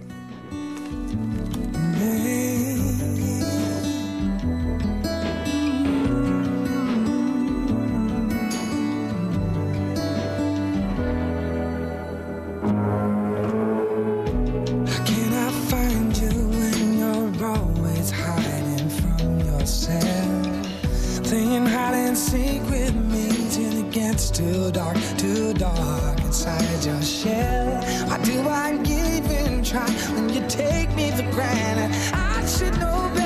S17: Too dark, too dark inside your shell. Why do I even try when you take me for granted? I should know better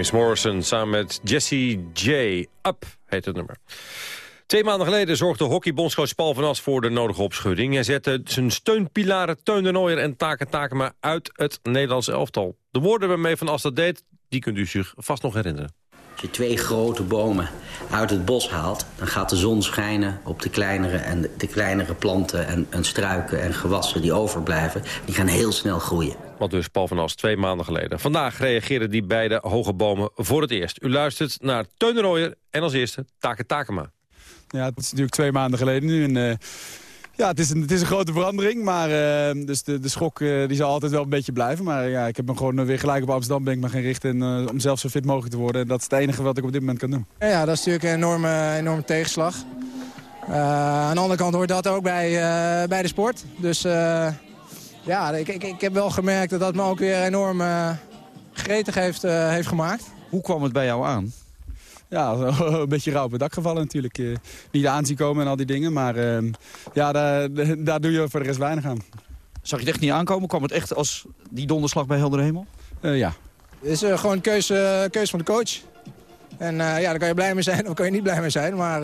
S5: James Morrison samen met Jesse J. Up heet het nummer. Twee maanden geleden zorgde hockeybondscoach Paul van As voor de nodige opschudding. Hij zette zijn steunpilaren Teun de Nooier en Taken Takema uit het Nederlandse elftal. De woorden waarmee Van As dat deed, die kunt u zich vast nog herinneren.
S18: Als je twee grote bomen uit het bos haalt... dan gaat de zon schijnen op de kleinere, en de kleinere planten en, en struiken en gewassen die overblijven. Die gaan heel snel groeien.
S5: Wat dus Paul van As twee maanden geleden. Vandaag reageerden die beide hoge bomen voor het eerst. U luistert naar Teun en als eerste Taken Takema.
S19: Ja, het is natuurlijk twee maanden geleden nu. En, eh, ja, het is, een, het is een grote verandering. Maar uh, dus de, de schok uh, die zal altijd wel een beetje blijven. Maar ja, ik heb me gewoon weer gelijk op Amsterdam ben ik me gaan richten. En, om zelf zo fit mogelijk te worden. En dat is het enige wat ik op dit moment kan doen.
S7: Ja, dat is natuurlijk een enorme, enorme tegenslag. aan de andere kant hoort dat ook bij, bij de sport. Dus ja, ik, ik, ik heb wel gemerkt dat dat me ook weer enorm gretig heeft, heeft gemaakt.
S20: Hoe kwam het bij jou aan?
S19: ja, een beetje rauw op het dak gevallen natuurlijk. Uh, niet aanzien komen en al die dingen. Maar uh, ja, daar, daar doe je voor de rest weinig aan.
S20: Zag je het echt niet aankomen? Kwam het echt als die donderslag bij helder hemel?
S19: Uh, ja.
S7: Het is gewoon een keuze, keuze van de coach. En ja, daar kan je blij mee zijn of kan je niet blij mee zijn. Maar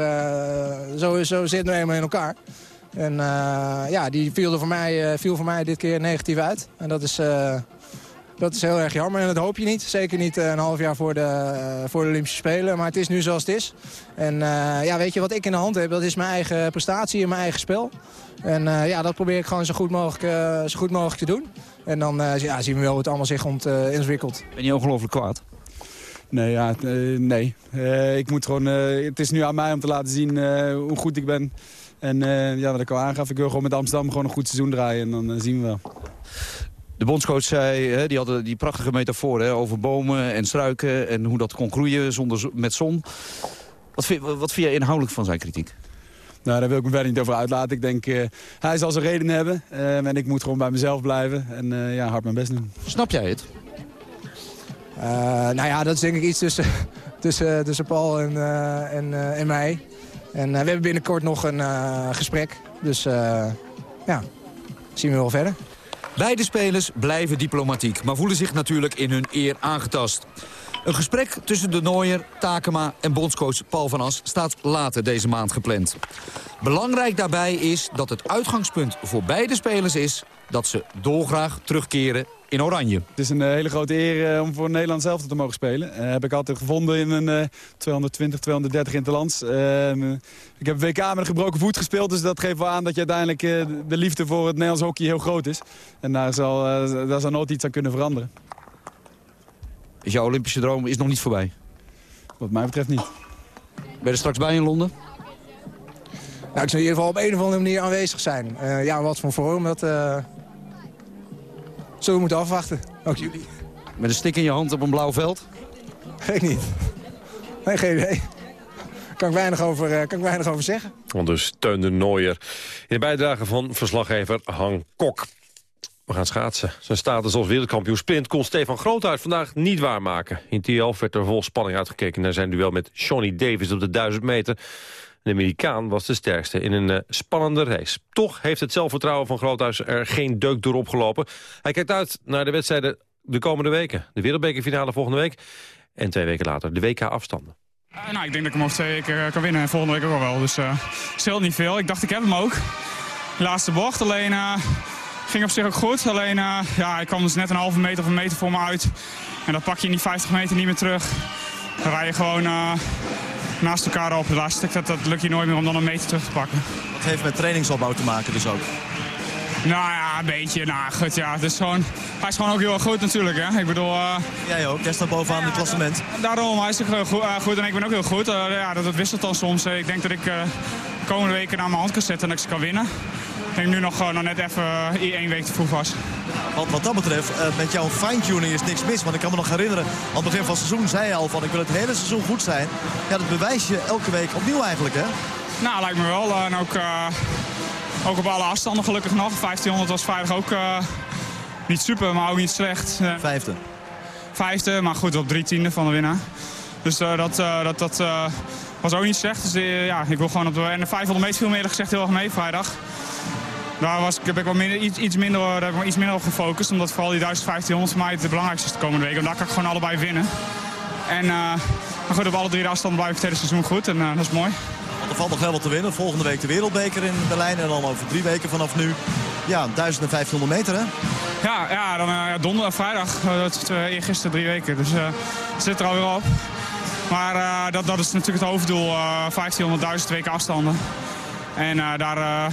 S7: zo, zo zit het nu eenmaal in elkaar. En ja, die viel, er voor mij, viel voor mij dit keer negatief uit. En dat is... Dat is heel erg jammer en dat hoop je niet. Zeker niet eh, een half jaar voor de, eh, voor de Olympische Spelen. Maar het is nu zoals het is. En eh, ja, weet je wat ik in de hand heb? Dat is mijn eigen prestatie en mijn eigen spel. En ja, dat probeer ik gewoon zo goed mogelijk, zo goed mogelijk te doen. En dan ja, zien we wel hoe het allemaal zich ontwikkelt.
S20: ben je ongelooflijk kwaad?
S19: Nee, ja, nee. ik moet gewoon, het is nu aan mij om te laten zien hoe goed ik ben. En ja, wat ik al aangaf, ik wil gewoon met Amsterdam gewoon een goed seizoen draaien. En dan zien we wel.
S20: De bondscoach zei, hè, die hadden die prachtige metafoor hè, over bomen en struiken... en hoe dat kon groeien zonder, met zon. Wat vind, wat vind jij inhoudelijk van zijn kritiek?
S19: Nou, daar wil ik me verder niet over uitlaten. Ik denk, uh, hij zal zijn reden hebben. Uh, en ik moet gewoon bij mezelf blijven. En uh, ja, hard mijn best doen.
S20: Snap jij het?
S7: nou ja, dat is denk ik iets tussen, tussen, tussen Paul en, en, en mij. En we hebben binnenkort nog een gesprek. Dus ja, zien we wel verder.
S20: Beide spelers blijven diplomatiek, maar voelen zich natuurlijk in hun eer aangetast. Een gesprek tussen de Nooier, Takema en bondscoach Paul van As staat later deze maand gepland. Belangrijk daarbij is dat het uitgangspunt voor beide spelers is dat ze dolgraag terugkeren in Oranje.
S19: Het is een eh, hele grote eer eh, om voor Nederland zelf te mogen spelen. Uh, heb ik altijd gevonden in een 220, 230 interlands. Ehm, ik heb WK met een gebroken voet gespeeld, dus dat geeft wel aan dat je uiteindelijk de liefde voor het Nederlands hockey heel groot is. En daar zal, daar zal nooit iets aan kunnen veranderen.
S20: Is jouw Olympische droom is nog niet voorbij?
S19: Wat mij betreft niet.
S20: Ben je er straks bij in Londen?
S7: Nou, ik zal in ieder geval op een of andere manier aanwezig zijn. ja, wat voor vorm, dat... Zullen we moeten afwachten, ook jullie.
S20: Met een stik in je hand op een blauw veld?
S7: Weet niet. Nee, geen idee. Kan ik weinig over, uh, kan ik weinig over zeggen.
S5: Want dus Teun de Nooier. In de bijdrage van verslaggever Han Kok. We gaan schaatsen. Zijn status als wereldkampioen sprint kon Stefan Groothuis vandaag niet waarmaken. In TL werd er vol spanning uitgekeken naar zijn duel met Johnny Davis op de 1000 meter. De Amerikaan was de sterkste in een uh, spannende race. Toch heeft het zelfvertrouwen van Groothuis er geen deuk door opgelopen. Hij kijkt uit naar de wedstrijden de komende weken. De wereldbekerfinale volgende week. En twee weken later de WK-afstanden.
S21: Uh, nou, ik denk dat ik hem over twee weken kan winnen. En volgende week ook wel. Dus uh, scheelt niet veel. Ik dacht, ik heb hem ook. Laatste bocht. Alleen ging op zich ook goed. Alleen ja, ik kwam dus net een halve meter of een meter voor me uit. En dat pak je in die 50 meter niet meer terug. Dan rij je gewoon naast elkaar op. De stuk, dat, dat lukt je nooit meer om dan een meter terug te pakken.
S20: Dat heeft met trainingsopbouw te maken dus ook?
S21: Nou ja, een beetje. Nou goed, ja. Het is gewoon, hij is gewoon ook heel erg goed natuurlijk. Hè. Ik bedoel... Uh,
S20: Jij ook, jij staat bovenaan ja, het klassement.
S21: Daarom, hij is ook goed, uh, goed en ik ben ook heel goed. Uh, ja, dat, dat wisselt dan soms. ik denk dat ik de komende weken naar mijn hand kan zetten en dat ik ze kan winnen. Ik denk nu nog, nog net even één week te vroeg was.
S20: Want wat dat betreft, met jouw fine-tuning is niks mis. Want ik kan me nog herinneren, aan het begin van het seizoen zei je al van... ik wil het hele seizoen goed zijn. Ja, dat bewijs je elke week opnieuw eigenlijk, hè?
S21: Nou, lijkt me wel. En ook, ook op alle afstanden gelukkig nog. 1500 was vrijdag ook niet super, maar ook niet slecht.
S20: Vijfde?
S21: Vijfde, maar goed, op drie tiende van de winnaar. Dus dat, dat, dat was ook niet slecht. Dus ja, ik wil gewoon op de, en de 500 meter viel me eerlijk gezegd heel erg mee vrijdag. Daar was, ik- heb ik wel minder, iets, iets, minder, daar heb ik iets minder op gefocust. Omdat vooral die 1500 voor mij het belangrijkste is de komende week. Want daar kan ik gewoon allebei winnen. En uh, maar goed, op alle drie de afstanden blijf ik het hele seizoen goed. En uh, dat is mooi.
S22: Want er valt nog wel wat te winnen. Volgende week de wereldbeker in Berlijn. En dan over drie weken vanaf nu. Ja, 1500 meter hè?
S21: Ja, ja dan uh, donderdag, vrijdag. Dat is eergisteren drie weken. Dus het zit er alweer op. Maar dat, dat is natuurlijk het hoofddoel. 1500, 1000 weken afstanden. En daar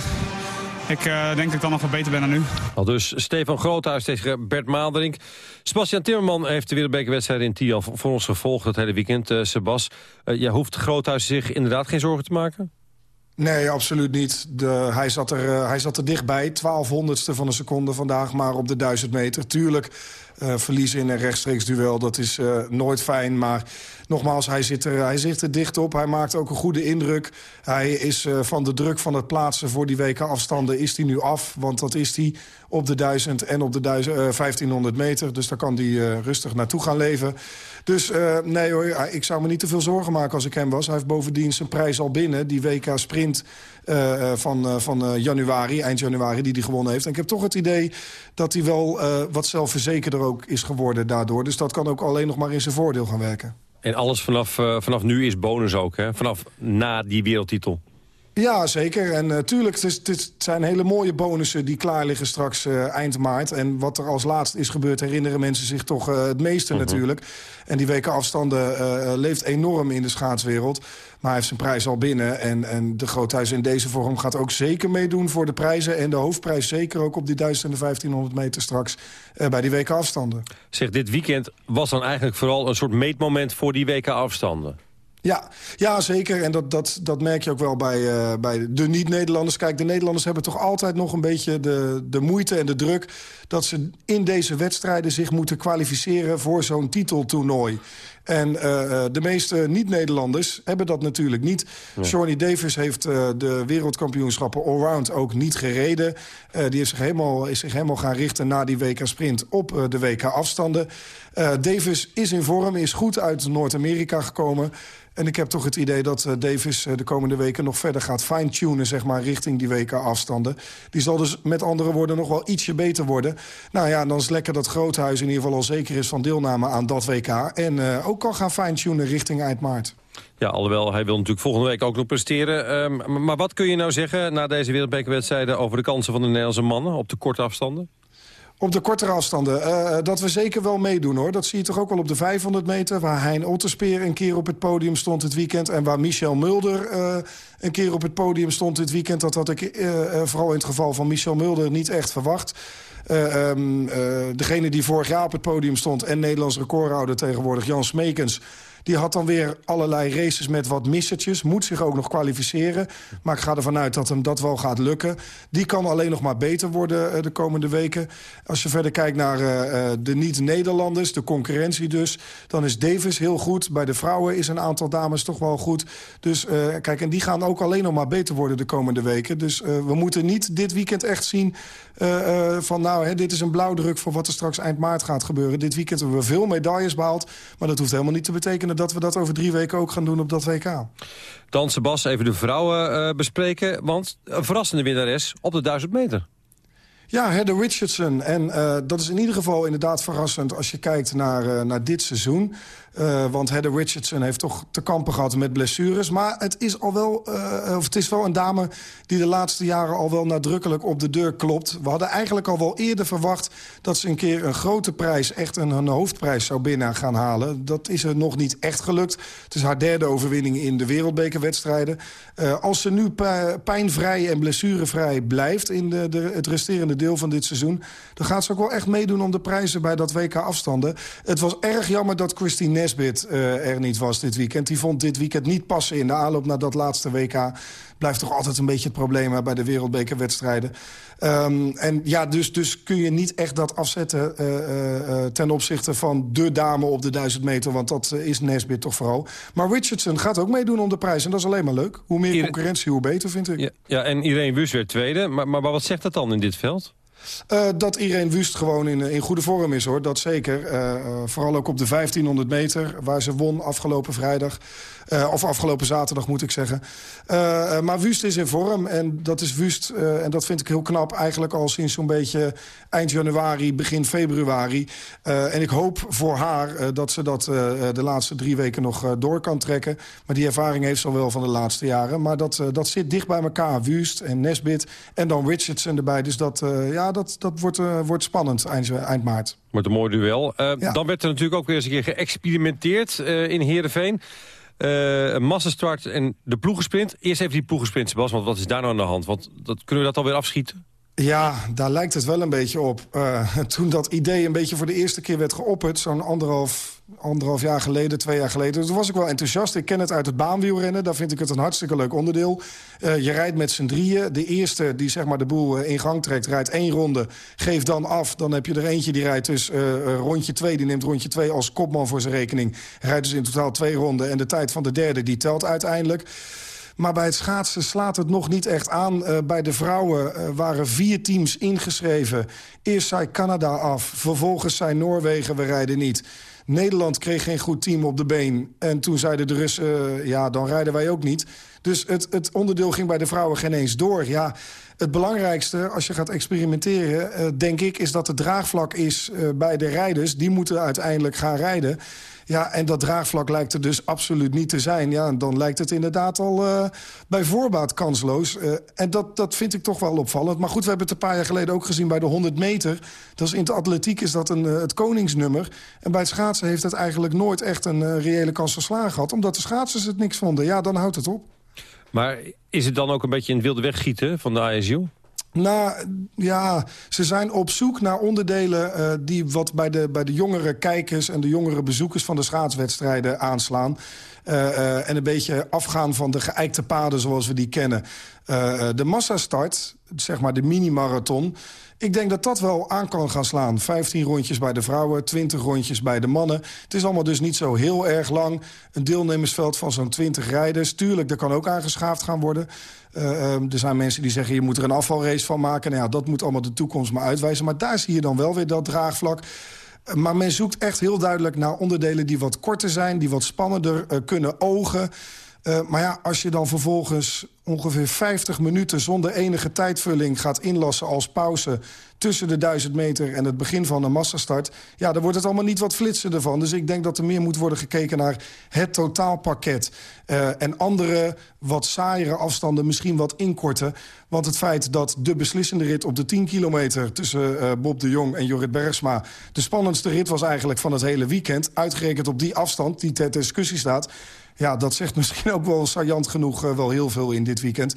S21: ik uh, denk dat ik dan nog wat beter ben dan nu.
S5: Al dus Stefan Groothuis tegen Bert Maalderink. Sebastian Timmerman heeft de wereldbekerwedstrijd in Tial voor ons gevolgd het hele weekend. Uh, Sebas, uh, ja, hoeft Groothuis zich inderdaad geen zorgen te maken?
S23: Nee, absoluut niet. De, hij, zat er, uh, hij zat er dichtbij, 1200ste van een seconde vandaag, maar op de 1000 meter. Tuurlijk, uh, verliezen in een rechtstreeks duel, dat is uh, nooit fijn. Maar nogmaals, hij zit, er, hij zit er dicht op. Hij maakt ook een goede indruk. Hij is van de druk van het plaatsen voor die weken afstanden is hij nu af. Want dat is hij op de 1000 en op de 1000, 1500 meter. Dus daar kan hij rustig naartoe gaan leven. Dus nee hoor, ik zou me niet te veel zorgen maken als ik hem was. Hij heeft bovendien zijn prijs al binnen. Die WK Sprint van, van januari, eind januari, die hij gewonnen heeft. En ik heb toch het idee dat hij wel wat zelfverzekerder ook is geworden daardoor. Dus dat kan ook alleen nog maar in zijn voordeel gaan werken.
S5: En alles vanaf, vanaf nu is bonus ook, hè? Vanaf na die wereldtitel.
S23: Ja, zeker. En natuurlijk, uh, het, het, zijn hele mooie bonussen die klaar liggen straks uh, eind maart. En wat er als laatst is gebeurd, herinneren mensen zich toch uh, het meeste -huh. natuurlijk. En die weken afstanden leeft enorm in de schaatswereld. Maar hij heeft zijn prijs al binnen. En, en de Groothuis in deze vorm gaat ook zeker meedoen voor de prijzen. En de hoofdprijs zeker ook op die 1000 en de 1500 meter straks bij die weken afstanden.
S5: Zeg, dit weekend was dan eigenlijk vooral een soort meetmoment voor die weken afstanden.
S23: Ja, ja, zeker. En dat, dat, dat merk je ook wel bij, uh, bij de niet-Nederlanders. Kijk, de Nederlanders hebben toch altijd nog een beetje de, de moeite en de druk... dat ze in deze wedstrijden zich moeten kwalificeren voor zo'n titeltoernooi. En uh, de meeste niet-Nederlanders hebben dat natuurlijk niet. Ja. Davis heeft uh, de wereldkampioenschappen allround ook niet gereden. Uh, die heeft zich helemaal, is zich helemaal gaan richten na die WK Sprint op de WK afstanden. Davis is in vorm, is goed uit Noord-Amerika gekomen... En ik heb toch het idee dat Davis de komende weken nog verder gaat fine-tunen... Zeg maar, richting die weken afstanden. Die zal dus met andere woorden nog wel ietsje beter worden. Nou ja, dan is lekker dat Groothuis in ieder geval al zeker is... van deelname aan dat WK. En uh, ook kan gaan fine-tunen richting eind maart.
S5: Ja, alhoewel, hij wil natuurlijk volgende week ook nog presteren. Um, maar wat kun je nou zeggen na deze wereldbekerwedstrijden... over de kansen van de Nederlandse mannen op de korte afstanden?
S23: Op de kortere afstanden. Uh, dat we zeker wel meedoen, hoor. Dat zie je toch ook wel op de 500 meter... waar Hein Otterspeer een keer op het podium stond dit weekend... en waar Michel Mulder uh, een keer op het podium stond dit weekend. Dat had ik uh, vooral in het geval van Michel Mulder niet echt verwacht. Um, degene die vorig jaar op het podium stond... en Nederlands recordhouder tegenwoordig, Jan Smekens... Die had dan weer allerlei races met wat missertjes. Moet zich ook nog kwalificeren. Maar ik ga ervan uit dat hem dat wel gaat lukken. Die kan alleen nog maar beter worden uh, de komende weken. Als je verder kijkt naar uh, de niet-Nederlanders, de concurrentie dus... dan is Davis heel goed. Bij de vrouwen is een aantal dames toch wel goed. Dus kijk, en die gaan ook alleen nog maar beter worden de komende weken. Dus we moeten niet dit weekend echt zien... van nou, hè, dit is een blauwdruk voor wat er straks eind maart gaat gebeuren. Dit weekend hebben we veel medailles behaald. Maar dat hoeft helemaal niet te betekenen dat we dat over drie weken ook gaan doen op dat WK.
S5: Dan, Sebas, even de vrouwen uh, bespreken. Want een verrassende winnares op de 1000 meter.
S23: Ja, Heather Richardson. En uh, dat is in ieder geval inderdaad verrassend als je kijkt naar, uh, naar dit seizoen. Uh, want Heather Richardson heeft toch te kampen gehad met blessures. Maar het is, al wel, of het is wel een dame die de laatste jaren al wel nadrukkelijk op de deur klopt. We hadden eigenlijk al wel eerder verwacht dat ze een keer een grote prijs... echt een, een hoofdprijs zou binnen gaan halen. Dat is er nog niet echt gelukt. Het is haar derde overwinning in de wereldbekerwedstrijden. als ze nu pijnvrij en blessurevrij blijft in de, de, het resterende deel van dit seizoen... dan gaat ze ook wel echt meedoen om de prijzen bij dat WK-afstanden. Het was erg jammer dat Christine Nesbit uh, er niet was dit weekend. Die vond dit weekend niet passen in de aanloop naar dat laatste WK. Blijft toch altijd een beetje het probleem bij de wereldbekerwedstrijden. Um, en ja, dus, dus kun je niet echt dat afzetten uh, uh, ten opzichte van de dame op de 1000 meter. Want dat is Nesbit toch vooral. Maar Richardson gaat ook meedoen om de prijs. En dat is alleen maar leuk. Hoe meer concurrentie, hoe beter, vind ik.
S5: Ja, ja en Irene Wus werd tweede. Maar, maar wat zegt dat dan in dit veld?
S23: Uh, dat Irene Wust gewoon in, in goede vorm is, hoor. Dat zeker. Uh, vooral ook op de 1500 meter, waar ze won afgelopen vrijdag. Of afgelopen zaterdag, moet ik zeggen. Maar Wust is in vorm. En dat is Wust, en dat vind ik heel knap... eigenlijk al sinds zo'n beetje eind januari, begin februari. en ik hoop voor haar dat ze dat de laatste drie weken nog door kan trekken. Maar die ervaring heeft ze al wel van de laatste jaren. Maar dat, dat zit dicht bij elkaar. Wust en Nesbit en dan Richardson erbij. Dus dat, ja, dat, dat wordt, wordt spannend eind, eind maart.
S5: Wordt een mooi duel. Ja. Dan werd er natuurlijk ook weer eens een keer geëxperimenteerd in Heerenveen. Uh, massastart en de ploegensprint. Eerst even die ploegensprint, Sebas, want wat is daar nou aan de hand? Want dat, kunnen we dat alweer afschieten?
S23: Ja, daar lijkt het wel een beetje op. Uh, toen dat idee een beetje voor de eerste keer werd geopperd... zo'n anderhalf, anderhalf jaar geleden, twee jaar geleden... toen was ik wel enthousiast. Ik ken het uit het baanwielrennen. Daar vind ik het een hartstikke leuk onderdeel. Uh, je rijdt met z'n drieën. De eerste die zeg maar, de boel in gang trekt, rijdt één ronde. Geeft dan af. Dan heb je er eentje die rijdt dus rondje twee. Die neemt rondje twee als kopman voor zijn rekening. Rijdt dus in totaal twee ronden. En de tijd van de derde die telt uiteindelijk. Maar bij het schaatsen slaat het nog niet echt aan. Uh, bij de vrouwen uh, waren vier teams ingeschreven. Eerst zei Canada af, vervolgens zei Noorwegen, we rijden niet. Nederland kreeg geen goed team op de been. En toen zeiden de Russen, uh, ja, dan rijden wij ook niet. Dus het, het onderdeel ging bij de vrouwen geen eens door. Ja, het belangrijkste, als je gaat experimenteren, denk ik... is dat het draagvlak is bij de rijders. Die moeten uiteindelijk gaan rijden. Ja, en dat draagvlak lijkt er dus absoluut niet te zijn. Ja, dan lijkt het inderdaad al uh, bij voorbaat kansloos. Uh, en dat, dat vind ik toch wel opvallend. Maar goed, we hebben het een paar jaar geleden ook gezien bij de 100 meter. Dat is in de atletiek is dat een, uh, het koningsnummer. En bij het schaatsen heeft het eigenlijk nooit echt een reële kans verslagen gehad. Omdat de schaatsers het niks vonden. Ja, dan houdt het op.
S5: Maar is het dan ook een beetje een wilde wegschieten van de ASU?
S23: Nou, ja, ze zijn op zoek naar onderdelen uh, die wat bij de, bij de jongere kijkers... en de jongere bezoekers van de schaatswedstrijden aanslaan. Uh, uh, en een beetje afgaan van de geëikte paden zoals we die kennen. de massastart, zeg maar de mini-marathon... Ik denk dat dat wel aan kan gaan slaan. 15 rondjes bij de vrouwen, 20 rondjes bij de mannen. Het is allemaal dus niet zo heel erg lang. Een deelnemersveld van zo'n 20 rijders. Tuurlijk, dat kan ook aangeschaafd gaan worden. Uh, er zijn mensen die zeggen, je moet er een afvalrace van maken. Nou ja, dat moet allemaal de toekomst maar uitwijzen. Maar daar zie je dan wel weer dat draagvlak. Maar men zoekt echt heel duidelijk naar onderdelen die wat korter zijn... die wat spannender uh, kunnen ogen... Uh, maar ja, als je dan vervolgens ongeveer 50 minuten... zonder enige tijdvulling gaat inlassen als pauze... tussen de 1000 meter en het begin van een massastart... ja, dan wordt het allemaal niet wat flitser ervan. Dus ik denk dat er meer moet worden gekeken naar het totaalpakket. Uh, en andere, wat saaiere afstanden misschien wat inkorten. Want het feit dat de beslissende rit op de 10 kilometer... tussen uh, Bob de Jong en Jorrit Bergsma... de spannendste rit was eigenlijk van het hele weekend... uitgerekend op die afstand die ter discussie staat... Ja, dat zegt misschien ook wel saillant genoeg uh, wel heel veel in dit weekend.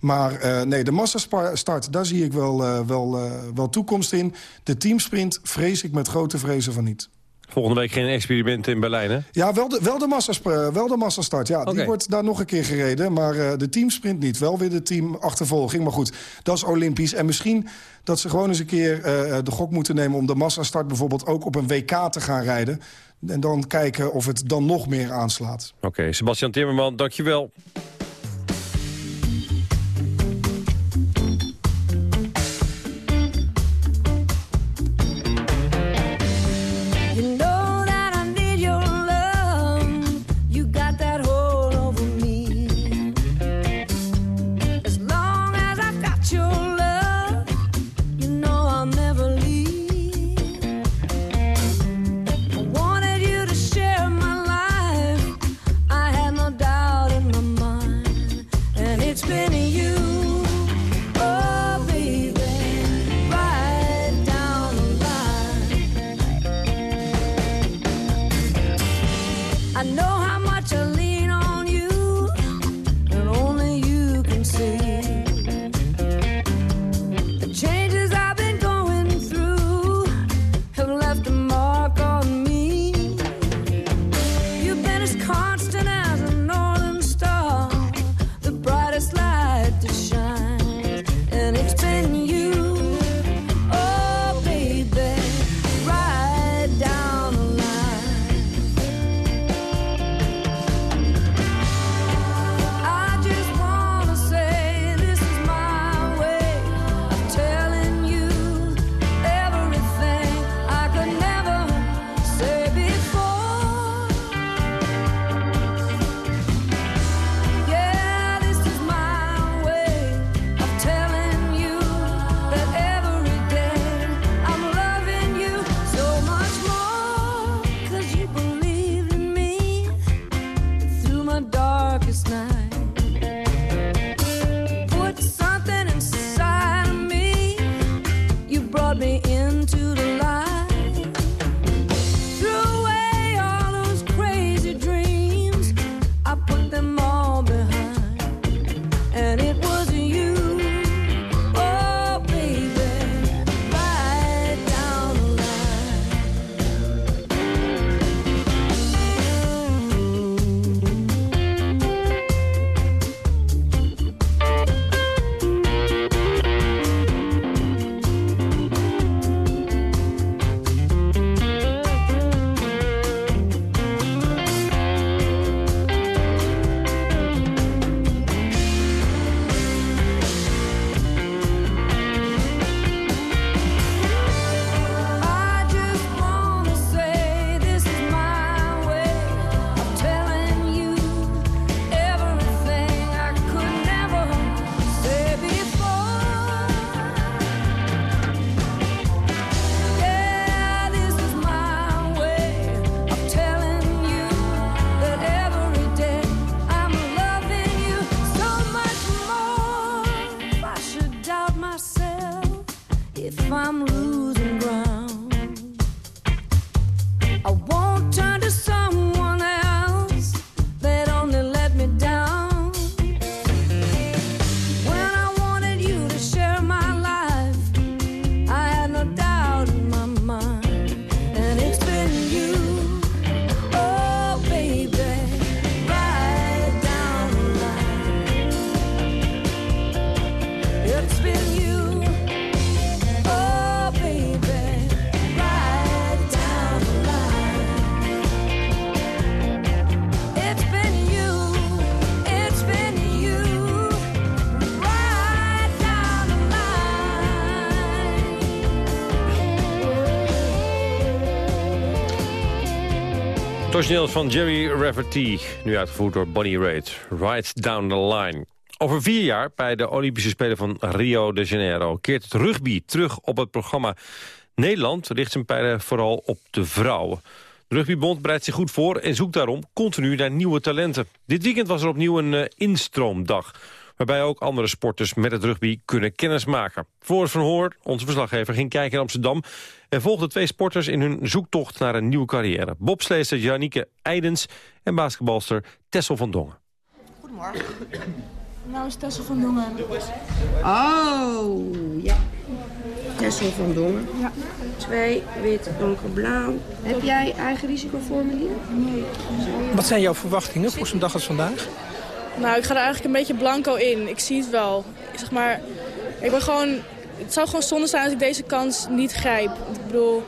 S23: Maar uh, nee, de massastart, daar zie ik wel, uh, wel, wel toekomst in. De teamsprint vrees ik met grote vrezen van niet.
S5: Volgende week geen experiment in Berlijn, hè?
S23: Ja, wel de, wel de, massas, wel de massastart. Ja, okay. die wordt daar nog een keer gereden. Maar de teamsprint niet. Wel weer de teamachtervolging. Maar goed, dat is olympisch. En misschien dat ze gewoon eens een keer de gok moeten nemen... om de massastart bijvoorbeeld ook op een WK te gaan rijden. En dan kijken of het dan nog meer aanslaat.
S5: Oké, Sebastian Timmerman, dankjewel.
S24: Me.
S5: Origineel van Jerry Rafferty, nu uitgevoerd door Bonnie Raitt. Right Down the Line. Over vier jaar, bij de Olympische Spelen van Rio de Janeiro... keert het rugby terug op het programma. Nederland richt zijn pijlen vooral op de vrouwen. De Rugbybond bereidt zich goed voor en zoekt daarom continu naar nieuwe talenten. Dit weekend was er opnieuw een eh, instroomdag... waarbij ook andere sporters met het rugby kunnen kennismaken. Floris van Hoor, onze verslaggever, ging kijken in Amsterdam... en volgde twee sporters in hun zoektocht naar een nieuwe carrière. Bobsleester Janieke Eidens en basketbalster Tessel van Dongen.
S25: Goedemorgen. Nou is Tessel van Dongen. Oh, ja. Tessel van Dongen. Ja. Twee, wit, donkerblauw. Heb jij eigen risicoformulier? Nee.
S26: Wat zijn jouw verwachtingen voor zo'n dag als vandaag?
S27: Nou, ik ga er eigenlijk een beetje blanco in. Ik zie het wel. Ik zeg maar, ik ben gewoon... Het zou gewoon zonde zijn als ik deze kans niet grijp. Ik bedoel,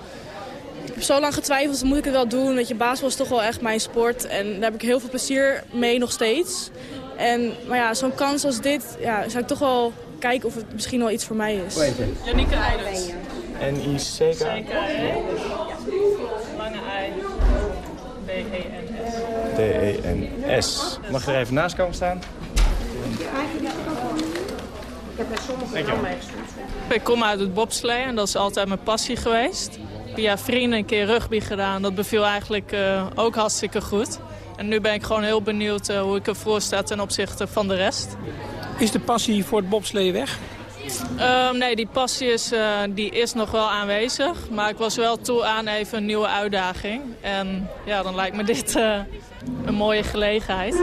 S27: ik heb zo lang getwijfeld, moet ik het wel doen? Weet je, basketbal is toch wel echt mijn sport. En daar heb ik heel veel plezier mee nog steeds. En, maar ja, zo'n kans als dit, ja, zou ik toch wel kijken of het misschien wel iets voor mij is.
S26: Hoe heet je?
S27: Janieke Eidens.
S26: N-I-C-K?
S27: Zeker, Lange I. B-E-N-S.
S26: D-E-N-S. Mag je er even naast komen staan?
S25: Ik heb bij
S26: je
S25: wel.
S27: Ik kom uit het bobslee en dat is altijd mijn passie geweest. Via vrienden een keer rugby gedaan. Dat beviel eigenlijk eh, ook hartstikke goed. En nu ben ik gewoon heel benieuwd eh, hoe ik ervoor sta ten opzichte van de rest.
S26: Is de passie voor het bobsleeën weg?
S27: Ehm, nee, die passie is, eh, die is nog wel aanwezig. Maar ik was wel toe aan even een nieuwe uitdaging. En ja, dan lijkt me dit eh, een mooie gelegenheid.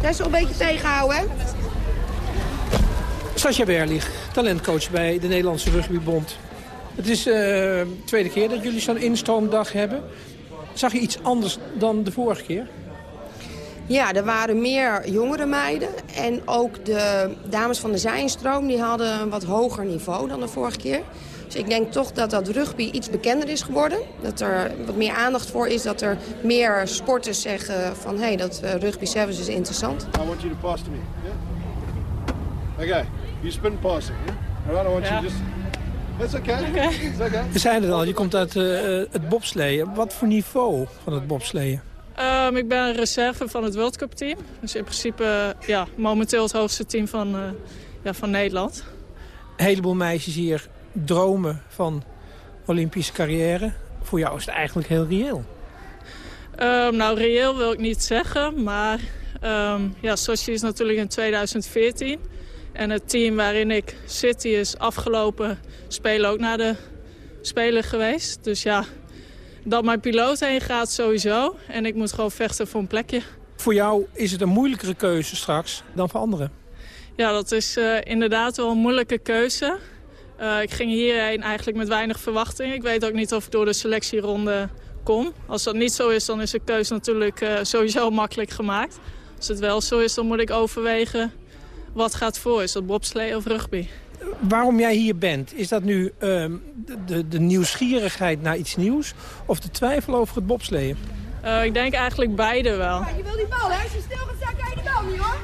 S25: Tessel een beetje tegenhouden, hè?
S26: Sascha Berlich, talentcoach bij de Nederlandse Rugbybond. Het is eh, de tweede keer dat jullie zo'n instroomdag hebben. Zag je iets anders dan de vorige keer?
S25: Ja, er waren meer jongere meiden. En ook de dames van de Zijinstroom die hadden een wat hoger niveau dan de vorige keer. Dus ik denk toch dat dat rugby iets bekender is geworden. Dat er wat meer aandacht voor is. Dat er meer sporters zeggen van... hé, hey, dat eh, rugby sevens is interessant.
S28: I want you to pass to me. Yeah? Okay. You spin passing, yeah? All right, I want you just... That's okay.
S27: Okay.
S28: It's okay.
S26: We zeiden het al, je komt uit eh, het bobsleeën. Wat voor niveau van het bobsleeën?
S27: Ehm, ik ben reserve van het World Cup team. Dus in principe eh, ja, momenteel het hoogste team van, eh, ja, van Nederland.
S26: Een heleboel meisjes hier dromen van Olympische carrière. Voor jou is het eigenlijk heel reëel.
S27: Ehm, nou, reëel wil ik niet zeggen, maar Um, ja, Sochi is natuurlijk in 2014. En het team waarin ik zit, die is afgelopen spelen ook naar de Spelen geweest. Dus ja, dat mijn piloot heen gaat sowieso. En ik moet gewoon vechten voor een plekje.
S26: Voor jou is het een moeilijkere keuze straks dan voor anderen?
S27: Ja, dat is uh, inderdaad wel een moeilijke keuze. Uh, ik ging hierheen eigenlijk met weinig verwachting. Ik weet ook niet of ik door de selectieronde kom. Als dat niet zo is, dan is de keuze natuurlijk uh, sowieso makkelijk gemaakt. Als het wel zo is, dan moet ik overwegen wat gaat voor. Is dat bobslee of rugby?
S26: Waarom jij hier bent, is dat nu uh, de, de, nieuwsgierigheid naar iets nieuws... of de twijfel over het bobsleeën?
S27: Uh, ik denk eigenlijk beide wel.
S25: Ja, je wil die bal, hè? Als je stil gaat staan, krijg je die bal niet, hoor.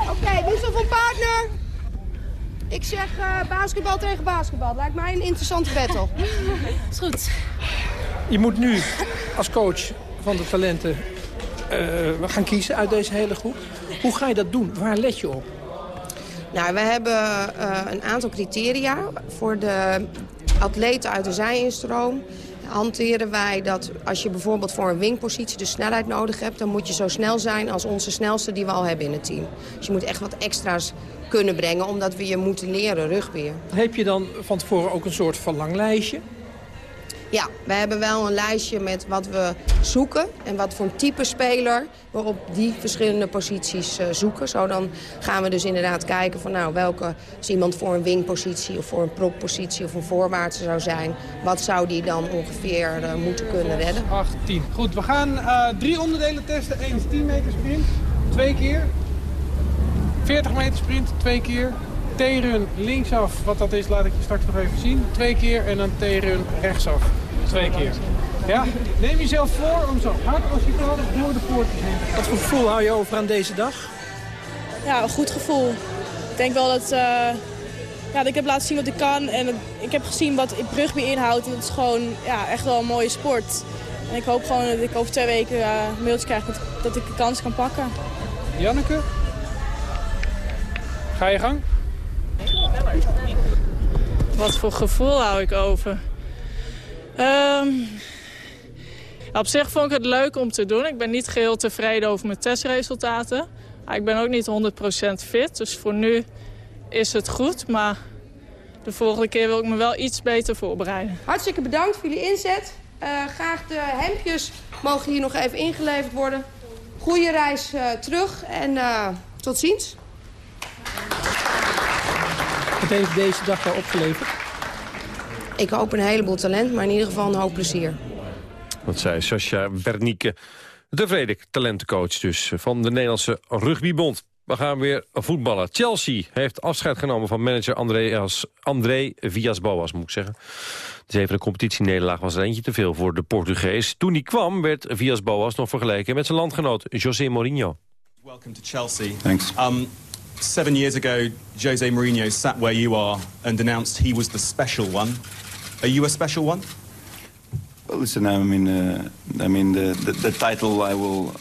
S25: Oké, okay, wissel van partner. Ik zeg uh, basketbal tegen basketbal. Lijkt mij een interessante battle.
S27: is goed.
S26: Je moet nu als coach van de talenten uh, gaan kiezen uit deze hele groep. Hoe ga je dat doen? Waar let je op?
S25: Nou, we hebben uh, een aantal criteria voor de atleten uit de zijinstroom. Hanteren wij dat als je bijvoorbeeld voor een wingpositie de snelheid nodig hebt... dan moet je zo snel zijn als onze snelste die we al hebben in het team. Dus je moet echt wat extra's kunnen brengen, omdat we je moeten leren rugbier.
S26: Heb je dan van tevoren ook een soort verlanglijstje?
S25: Ja, we hebben wel een lijstje met wat we zoeken en wat voor type speler we op die verschillende posities uh, zoeken. Zo dan gaan we dus inderdaad kijken van nou welke als iemand voor een wingpositie of voor een proppositie of een voorwaartse zou zijn. Wat zou die dan ongeveer uh, moeten kunnen redden?
S26: 8, 10. Goed, we gaan uh, drie onderdelen testen. Eén is 10 meter sprint, twee keer. 40 meter sprint, twee keer. T-run linksaf, wat dat is laat ik je straks nog even zien. Twee keer en dan T-run rechtsaf. Twee keer. Ja? Neem jezelf voor om zo hard als je kan door de poort te heen. Wat voor gevoel hou je over aan deze dag?
S27: Ja, een goed gevoel. Ik denk wel dat, uh, ja, dat ik heb laten zien wat ik kan. En ik heb gezien wat rugby inhoudt. En het is gewoon ja, echt wel een mooie sport. En ik hoop gewoon dat ik over twee weken uh, een mailtje krijg dat, dat ik de kans kan pakken.
S26: Janneke? Ga je gang?
S27: Wat voor gevoel hou ik over? Um, op zich vond ik het leuk om te doen. Ik ben niet geheel tevreden over mijn testresultaten. Ik ben ook niet 100% fit, dus voor nu is het goed. Maar de volgende keer wil ik me wel iets beter voorbereiden.
S25: Hartstikke bedankt voor jullie inzet. Uh, graag de hemdjes mogen hier nog even ingeleverd worden. Goeie reis uh, terug en uh, tot ziens.
S26: Heeft deze dag jou opgeleverd?
S25: Ik hoop een heleboel talent, maar in ieder geval een hoop plezier.
S5: Dat zei Sascha Wernieke, de vrede talentencoach dus van de Nederlandse Rugbybond. We gaan weer voetballen. Chelsea heeft afscheid genomen van manager Andreas, André Villas-Boas, moet ik zeggen. De zevende competitienederlaag was er eentje te veel voor de Portugees. Toen hij kwam werd Villas-Boas nog vergeleken met zijn landgenoot José Mourinho.
S29: Welcome to Chelsea.
S30: Thanks.
S29: Um, seven years ago, Jose Mourinho sat where you are and announced he was the special one. Are you a special one?
S30: Well, listen, I mean, uh, I mean, the, the, the title I will,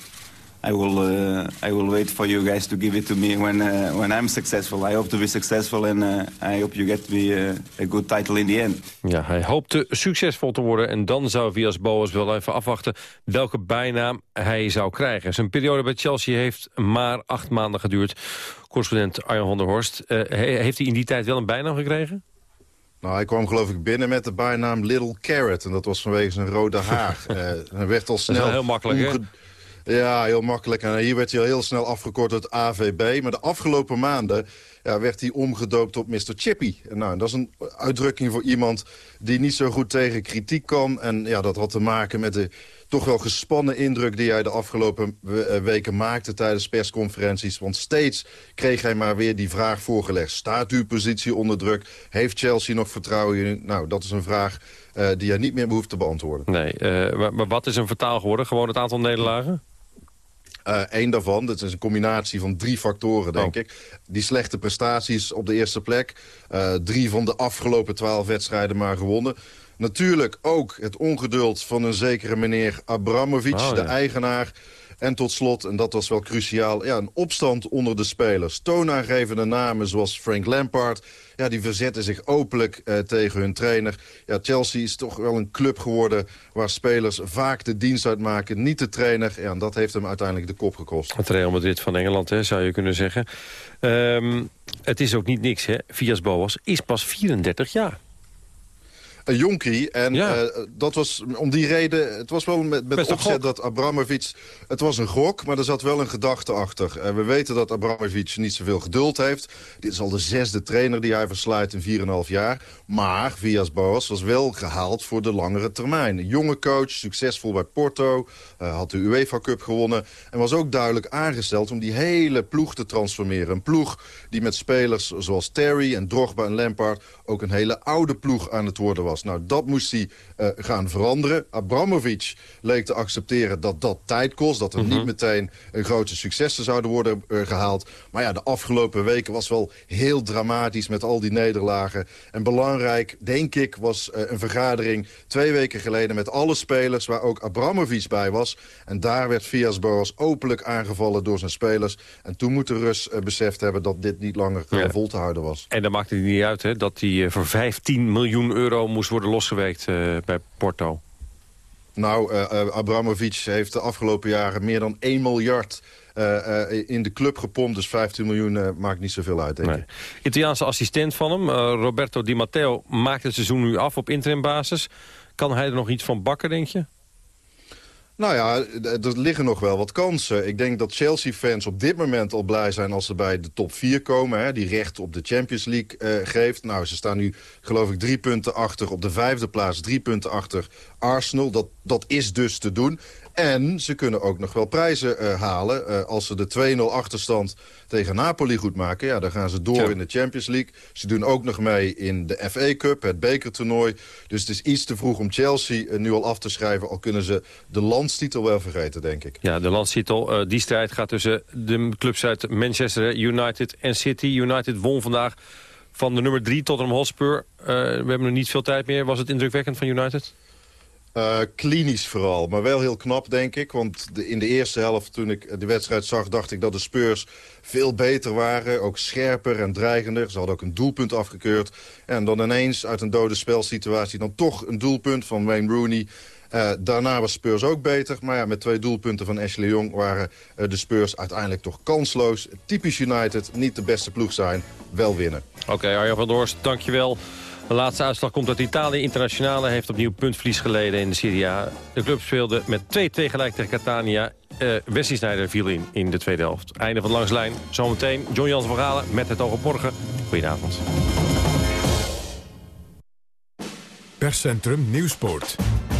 S30: I will, uh, I will wait for you guys to give it to me when uh, when I'm successful. I hope to be successful and uh, I hope you get me uh, a good title in the end.
S5: Ja, hij hoopte succesvol te worden en dan zou Vias Boas wel even afwachten welke bijnaam hij zou krijgen. Zijn periode bij Chelsea heeft maar acht maanden geduurd. Correspondent Arjen Honderhorst, uh, heeft hij in die tijd wel een bijnaam gekregen?
S9: Nou, hij kwam geloof ik binnen met de bijnaam Little Carrot. En dat was vanwege zijn rode haar. uh, hij werd al snel...
S5: Dat is heel makkelijk?
S9: Ja, heel makkelijk. En hier werd hij al heel snel afgekort tot AVB. Maar de afgelopen maanden ja, werd hij omgedoopt tot Mr. Chippy. En nou, dat is een uitdrukking voor iemand die niet zo goed tegen kritiek kan. En ja, dat had te maken met de toch wel gespannen indruk die hij de afgelopen weken maakte tijdens persconferenties. Want steeds kreeg hij maar weer die vraag voorgelegd. Staat uw positie onder druk? Heeft Chelsea nog vertrouwen in? Nou, dat is een vraag uh, die hij niet meer behoeft te beantwoorden.
S5: Nee, maar, maar, wat is een vertaal geworden? Gewoon het aantal nederlagen?
S9: Eén uh, daarvan, dat is een combinatie van drie factoren, denk oh. ik. Die slechte prestaties op de eerste plek. Uh, drie van de afgelopen twaalf wedstrijden maar gewonnen. Natuurlijk ook het ongeduld van een zekere meneer Abramovic, oh, ja. de eigenaar. En tot slot, en dat was wel cruciaal, ja, een opstand onder de spelers. Toonaangevende namen zoals Frank Lampard... Ja, die verzetten zich openlijk eh, tegen hun trainer. Ja, Chelsea is toch wel een club geworden... waar spelers vaak de dienst uitmaken, niet de trainer. En dat heeft hem uiteindelijk de kop gekost.
S5: Het Real Madrid van Engeland, hè, zou je kunnen zeggen. Ehm, het is ook niet niks, hè. Vias Boas is pas 34 jaar
S9: een jonkie. En eh, dat was om die reden... Het was wel met, met opzet dat Abramovic... Het was een gok, maar er zat wel een gedachte achter. En we weten dat Abramovic niet zoveel geduld heeft. Dit is al de zesde trainer die hij versluit in 4,5 jaar. Maar Vias Boas was wel gehaald voor de langere termijn. Een jonge coach, succesvol bij Porto. Uh, had de UEFA Cup gewonnen. En was ook duidelijk aangesteld om die hele ploeg te transformeren. Een ploeg die met spelers zoals Terry en Drogba en Lampard... ook een hele oude ploeg aan het worden was. Nou, dat moest hij uh, gaan veranderen. Abramovic leek te accepteren dat dat tijd kost. Dat er niet mhm. meteen een grote successen zouden worden uh, gehaald. Maar ja, de afgelopen weken was wel heel dramatisch met al die nederlagen. En belangrijk, denk ik, was uh, een vergadering twee weken geleden... met alle spelers waar ook Abramovic bij was. En daar werd Fias Boas openlijk aangevallen door zijn spelers. En toen moet de Rus beseft hebben dat dit niet langer vol te houden was.
S5: En dan maakte het niet uit hè, dat hij voor 15 miljoen euro moest worden losgeweekt uh, bij Porto?
S9: Nou, uh, Abramovic heeft de afgelopen jaren meer dan 1 miljard uh, in de club gepompt. Dus 15 miljoen maakt niet zoveel uit, denk nee. ik.
S5: Italiaanse assistent van hem, Roberto Di Matteo, maakt het seizoen nu af op interimbasis. Kan hij er nog iets van bakken, denk je?
S9: Nou ja, er liggen nog wel wat kansen. Ik denk dat Chelsea-fans op dit moment al blij zijn als ze bij de top 4 komen. Hè, die recht op de Champions League uh, geeft. Nou, ze staan nu geloof ik drie punten achter op de vijfde plaats. Drie punten achter Arsenal. Dat, dat is dus te doen. En ze kunnen ook nog wel prijzen uh, halen. Uh, als ze de 2-0 achterstand tegen Napoli goed maken... Ja, dan gaan ze door in de Champions League. Ze doen ook nog mee in de FA Cup, het bekertoernooi. Dus het is iets te vroeg om Chelsea uh, nu al af te schrijven. Al kunnen ze de landstitel wel vergeten, denk ik.
S5: Ja, de landstitel. die strijd gaat tussen de clubs uit Manchester United en City. United won vandaag van de nummer 3 Tottenham Hotspur. we hebben nog niet veel tijd meer. Was het indrukwekkend van United?
S9: Uh, klinisch vooral, maar wel heel knap, denk ik. Want de, in de eerste helft, toen ik de wedstrijd zag... dacht ik dat de Spurs veel beter waren. Ook scherper en dreigender. Ze hadden ook een doelpunt afgekeurd. En dan ineens uit een dode spelsituatie... dan toch een doelpunt van Wayne Rooney... Uh, daarna was Spurs ook beter. Maar ja, met twee doelpunten van Ashley Young waren uh, de Spurs uiteindelijk toch kansloos. Typisch United, niet de beste ploeg zijn, wel winnen.
S5: Oké, okay, Arjan van Doorst, dankjewel. De laatste uitslag komt uit Italië. Internationale heeft opnieuw puntverlies geleden in de Serie A. De club speelde met 2-2 gelijk tegen Catania. Uh, Wesley viel in in de tweede helft. Einde van langs lijn. Zometeen John Jans van Galen met het oog op morgen. Goedenavond.
S31: Perscentrum Nieuwspoort.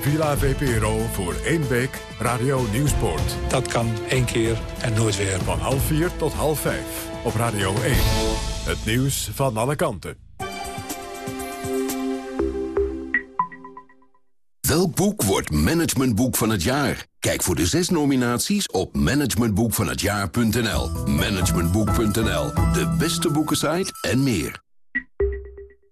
S31: Villa VPRO voor één week Radio Nieuwsport.
S32: Dat kan één keer en nooit weer.
S31: Van half vier tot half vijf op Radio 1. Het nieuws van alle kanten.
S33: Welk boek wordt managementboek van het jaar? Kijk voor de zes nominaties op managementboekvanhetjaar.nl. Managementboek.nl, de beste boekensite en meer.